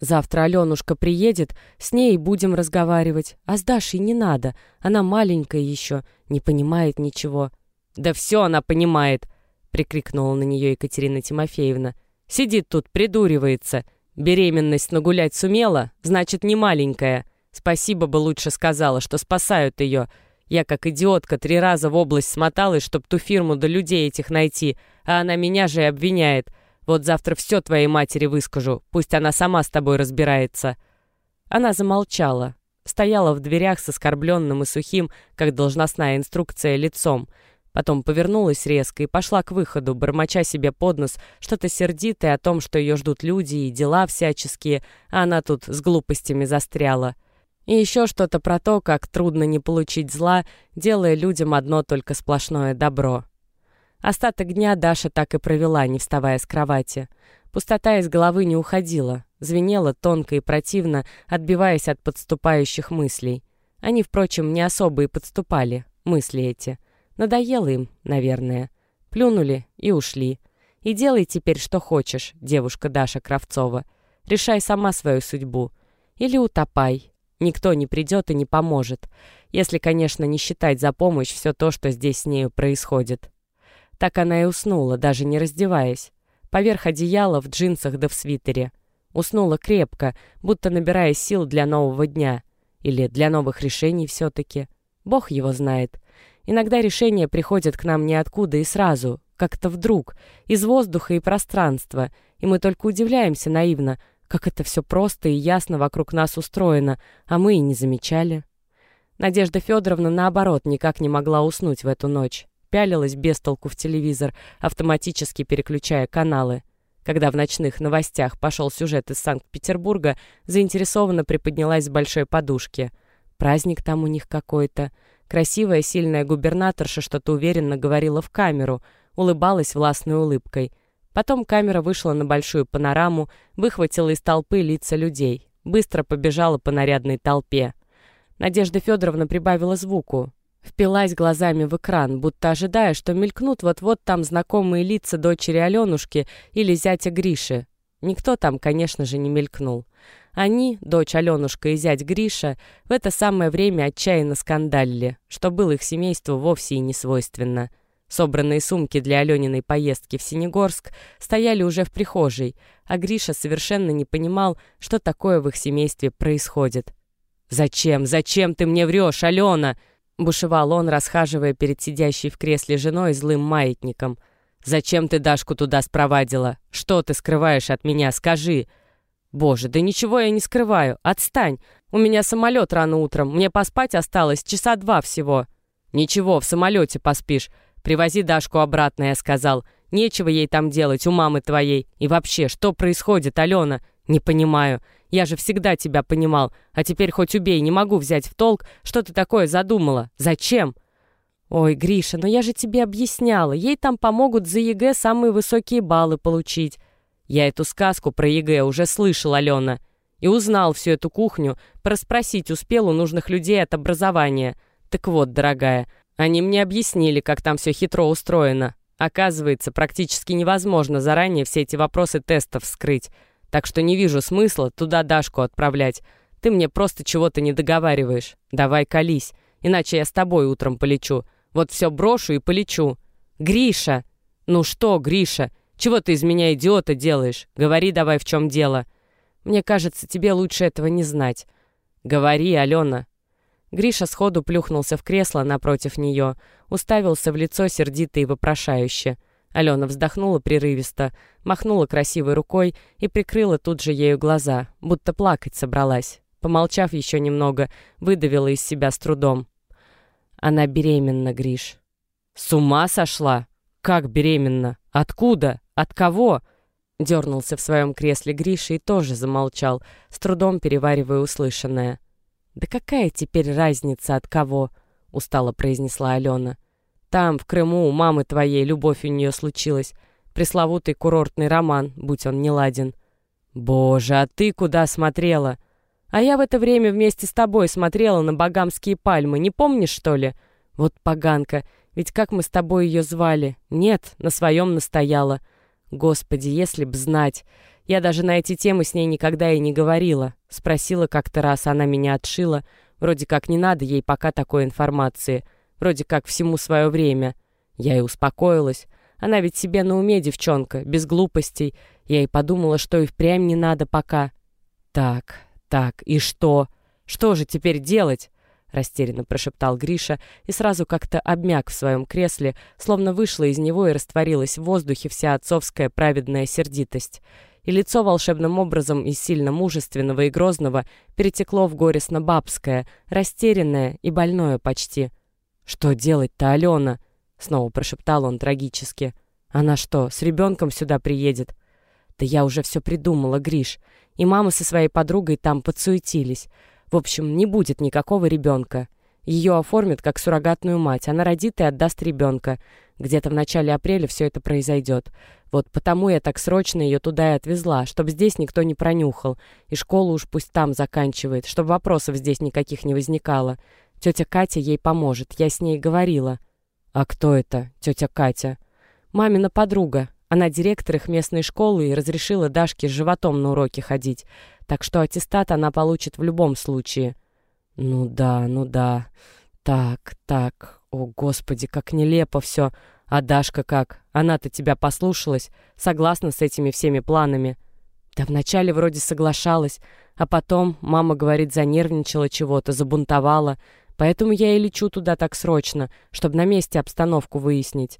Завтра Аленушка приедет, с ней будем разговаривать. А с Дашей не надо, она маленькая еще, не понимает ничего». «Да все она понимает!» — прикрикнула на нее Екатерина Тимофеевна. «Сидит тут, придуривается. Беременность нагулять сумела, значит, не маленькая. Спасибо бы лучше сказала, что спасают ее. Я, как идиотка, три раза в область смоталась, чтоб ту фирму до людей этих найти, а она меня же и обвиняет. Вот завтра все твоей матери выскажу, пусть она сама с тобой разбирается». Она замолчала, стояла в дверях с оскорбленным и сухим, как должностная инструкция, лицом — Потом повернулась резко и пошла к выходу, бормоча себе под нос что-то сердитое о том, что ее ждут люди и дела всяческие, а она тут с глупостями застряла. И еще что-то про то, как трудно не получить зла, делая людям одно только сплошное добро. Остаток дня Даша так и провела, не вставая с кровати. Пустота из головы не уходила, звенела тонко и противно, отбиваясь от подступающих мыслей. Они, впрочем, не особо и подступали, мысли эти. Надоело им, наверное. Плюнули и ушли. И делай теперь, что хочешь, девушка Даша Кравцова. Решай сама свою судьбу. Или утопай. Никто не придет и не поможет. Если, конечно, не считать за помощь все то, что здесь с нею происходит. Так она и уснула, даже не раздеваясь. Поверх одеяла, в джинсах да в свитере. Уснула крепко, будто набирая сил для нового дня. Или для новых решений все-таки. Бог его знает. Иногда решения приходят к нам ниоткуда и сразу, как-то вдруг, из воздуха и пространства, и мы только удивляемся наивно, как это все просто и ясно вокруг нас устроено, а мы и не замечали. Надежда Федоровна, наоборот, никак не могла уснуть в эту ночь. Пялилась без толку в телевизор, автоматически переключая каналы. Когда в ночных новостях пошел сюжет из Санкт-Петербурга, заинтересованно приподнялась с большой подушки. Праздник там у них какой-то. Красивая, сильная губернаторша что-то уверенно говорила в камеру, улыбалась властной улыбкой. Потом камера вышла на большую панораму, выхватила из толпы лица людей. Быстро побежала по нарядной толпе. Надежда Федоровна прибавила звуку. Впилась глазами в экран, будто ожидая, что мелькнут вот-вот там знакомые лица дочери Аленушки или зятя Гриши. Никто там, конечно же, не мелькнул. Они, дочь Аленушка и зять Гриша, в это самое время отчаянно скандалили, что было их семейству вовсе и не свойственно. Собранные сумки для Алениной поездки в Синегорск стояли уже в прихожей, а Гриша совершенно не понимал, что такое в их семействе происходит. «Зачем? Зачем ты мне врешь, Алена?» — бушевал он, расхаживая перед сидящей в кресле женой злым маятником. «Зачем ты Дашку туда спровадила? Что ты скрываешь от меня? Скажи!» «Боже, да ничего я не скрываю. Отстань. У меня самолет рано утром. Мне поспать осталось часа два всего». «Ничего, в самолете поспишь. Привози Дашку обратно», я сказал. «Нечего ей там делать, у мамы твоей. И вообще, что происходит, Алена? Не понимаю. Я же всегда тебя понимал. А теперь хоть убей, не могу взять в толк, что ты такое задумала. Зачем?» «Ой, Гриша, но я же тебе объясняла. Ей там помогут за ЕГЭ самые высокие баллы получить. Я эту сказку про ЕГЭ уже слышал, Алена. И узнал всю эту кухню, порасспросить успел у нужных людей от образования. Так вот, дорогая, они мне объяснили, как там все хитро устроено. Оказывается, практически невозможно заранее все эти вопросы тестов вскрыть. Так что не вижу смысла туда Дашку отправлять. Ты мне просто чего-то не договариваешь. Давай колись, иначе я с тобой утром полечу. Вот все брошу и полечу. Гриша! Ну что, Гриша? Чего ты из меня идиота делаешь? Говори давай, в чем дело. Мне кажется, тебе лучше этого не знать. Говори, Алена. Гриша сходу плюхнулся в кресло напротив нее, уставился в лицо сердито и вопрошающе. Алена вздохнула прерывисто, махнула красивой рукой и прикрыла тут же ею глаза, будто плакать собралась. Помолчав еще немного, выдавила из себя с трудом. «Она беременна, Гриш». «С ума сошла? Как беременна? Откуда?» «От кого?» Дернулся в своем кресле Гриша и тоже замолчал, с трудом переваривая услышанное. «Да какая теперь разница от кого?» — устало произнесла Алена. «Там, в Крыму, у мамы твоей любовь у нее случилась. Пресловутый курортный роман, будь он не ладен». «Боже, а ты куда смотрела?» «А я в это время вместе с тобой смотрела на багамские пальмы, не помнишь, что ли?» «Вот поганка, ведь как мы с тобой ее звали?» «Нет, на своем настояла». Господи, если б знать. Я даже на эти темы с ней никогда и не говорила. Спросила как-то раз, она меня отшила. Вроде как не надо ей пока такой информации. Вроде как всему свое время. Я и успокоилась. Она ведь себе на уме, девчонка, без глупостей. Я и подумала, что и впрямь не надо пока. Так, так, и что? Что же теперь делать? Растерянно прошептал Гриша и сразу как-то обмяк в своем кресле, словно вышла из него и растворилась в воздухе вся отцовская праведная сердитость. И лицо волшебным образом из сильно мужественного и грозного перетекло в горестно-бабское, растерянное и больное почти. «Что делать-то, Алена?» — снова прошептал он трагически. «Она что, с ребенком сюда приедет?» «Да я уже все придумала, Гриш. И мама со своей подругой там подсуетились. В общем, не будет никакого ребенка. Ее оформят как суррогатную мать. Она родит и отдаст ребенка. Где-то в начале апреля все это произойдет. Вот потому я так срочно ее туда и отвезла, чтобы здесь никто не пронюхал. И школу уж пусть там заканчивает, чтобы вопросов здесь никаких не возникало. Тетя Катя ей поможет, я с ней говорила. «А кто это, тетя Катя?» «Мамина подруга. Она директор их местной школы и разрешила Дашке с животом на уроки ходить. Так что аттестат она получит в любом случае». «Ну да, ну да. Так, так. О, Господи, как нелепо все. А Дашка как? Она-то тебя послушалась, согласна с этими всеми планами?» «Да вначале вроде соглашалась, а потом, мама говорит, занервничала чего-то, забунтовала». Поэтому я и лечу туда так срочно, чтобы на месте обстановку выяснить.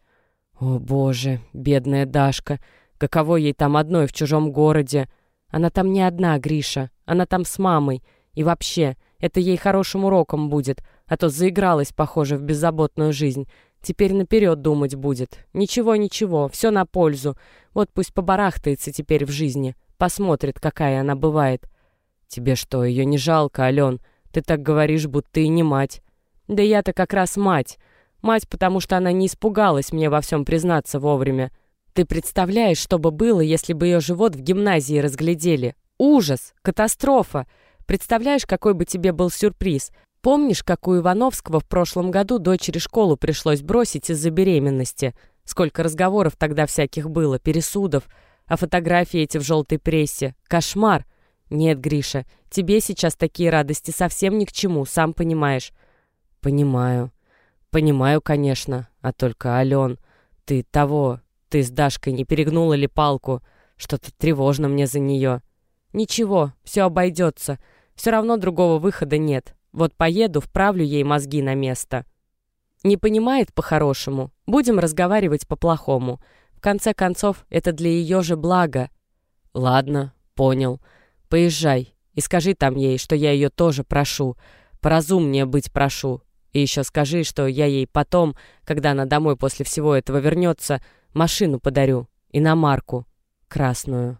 О, боже, бедная Дашка. Каково ей там одной в чужом городе? Она там не одна, Гриша. Она там с мамой. И вообще, это ей хорошим уроком будет, а то заигралась, похоже, в беззаботную жизнь. Теперь наперед думать будет. Ничего, ничего, все на пользу. Вот пусть побарахтается теперь в жизни. Посмотрит, какая она бывает. Тебе что, ее не жалко, Ален? Ты так говоришь, будто и не мать. Да я-то как раз мать. Мать, потому что она не испугалась мне во всем признаться вовремя. Ты представляешь, что бы было, если бы ее живот в гимназии разглядели? Ужас! Катастрофа! Представляешь, какой бы тебе был сюрприз? Помнишь, как у Ивановского в прошлом году дочери школу пришлось бросить из-за беременности? Сколько разговоров тогда всяких было, пересудов, а фотографии эти в желтой прессе. Кошмар! «Нет, Гриша, тебе сейчас такие радости совсем ни к чему, сам понимаешь». «Понимаю. Понимаю, конечно. А только, Ален, ты того, ты с Дашкой не перегнула ли палку? Что-то тревожно мне за нее». «Ничего, все обойдется. Все равно другого выхода нет. Вот поеду, вправлю ей мозги на место». «Не понимает по-хорошему. Будем разговаривать по-плохому. В конце концов, это для ее же блага». «Ладно, понял». Поезжай и скажи там ей, что я ее тоже прошу. Поразумнее быть прошу. И еще скажи, что я ей потом, когда она домой после всего этого вернется, машину подарю. Иномарку. Красную.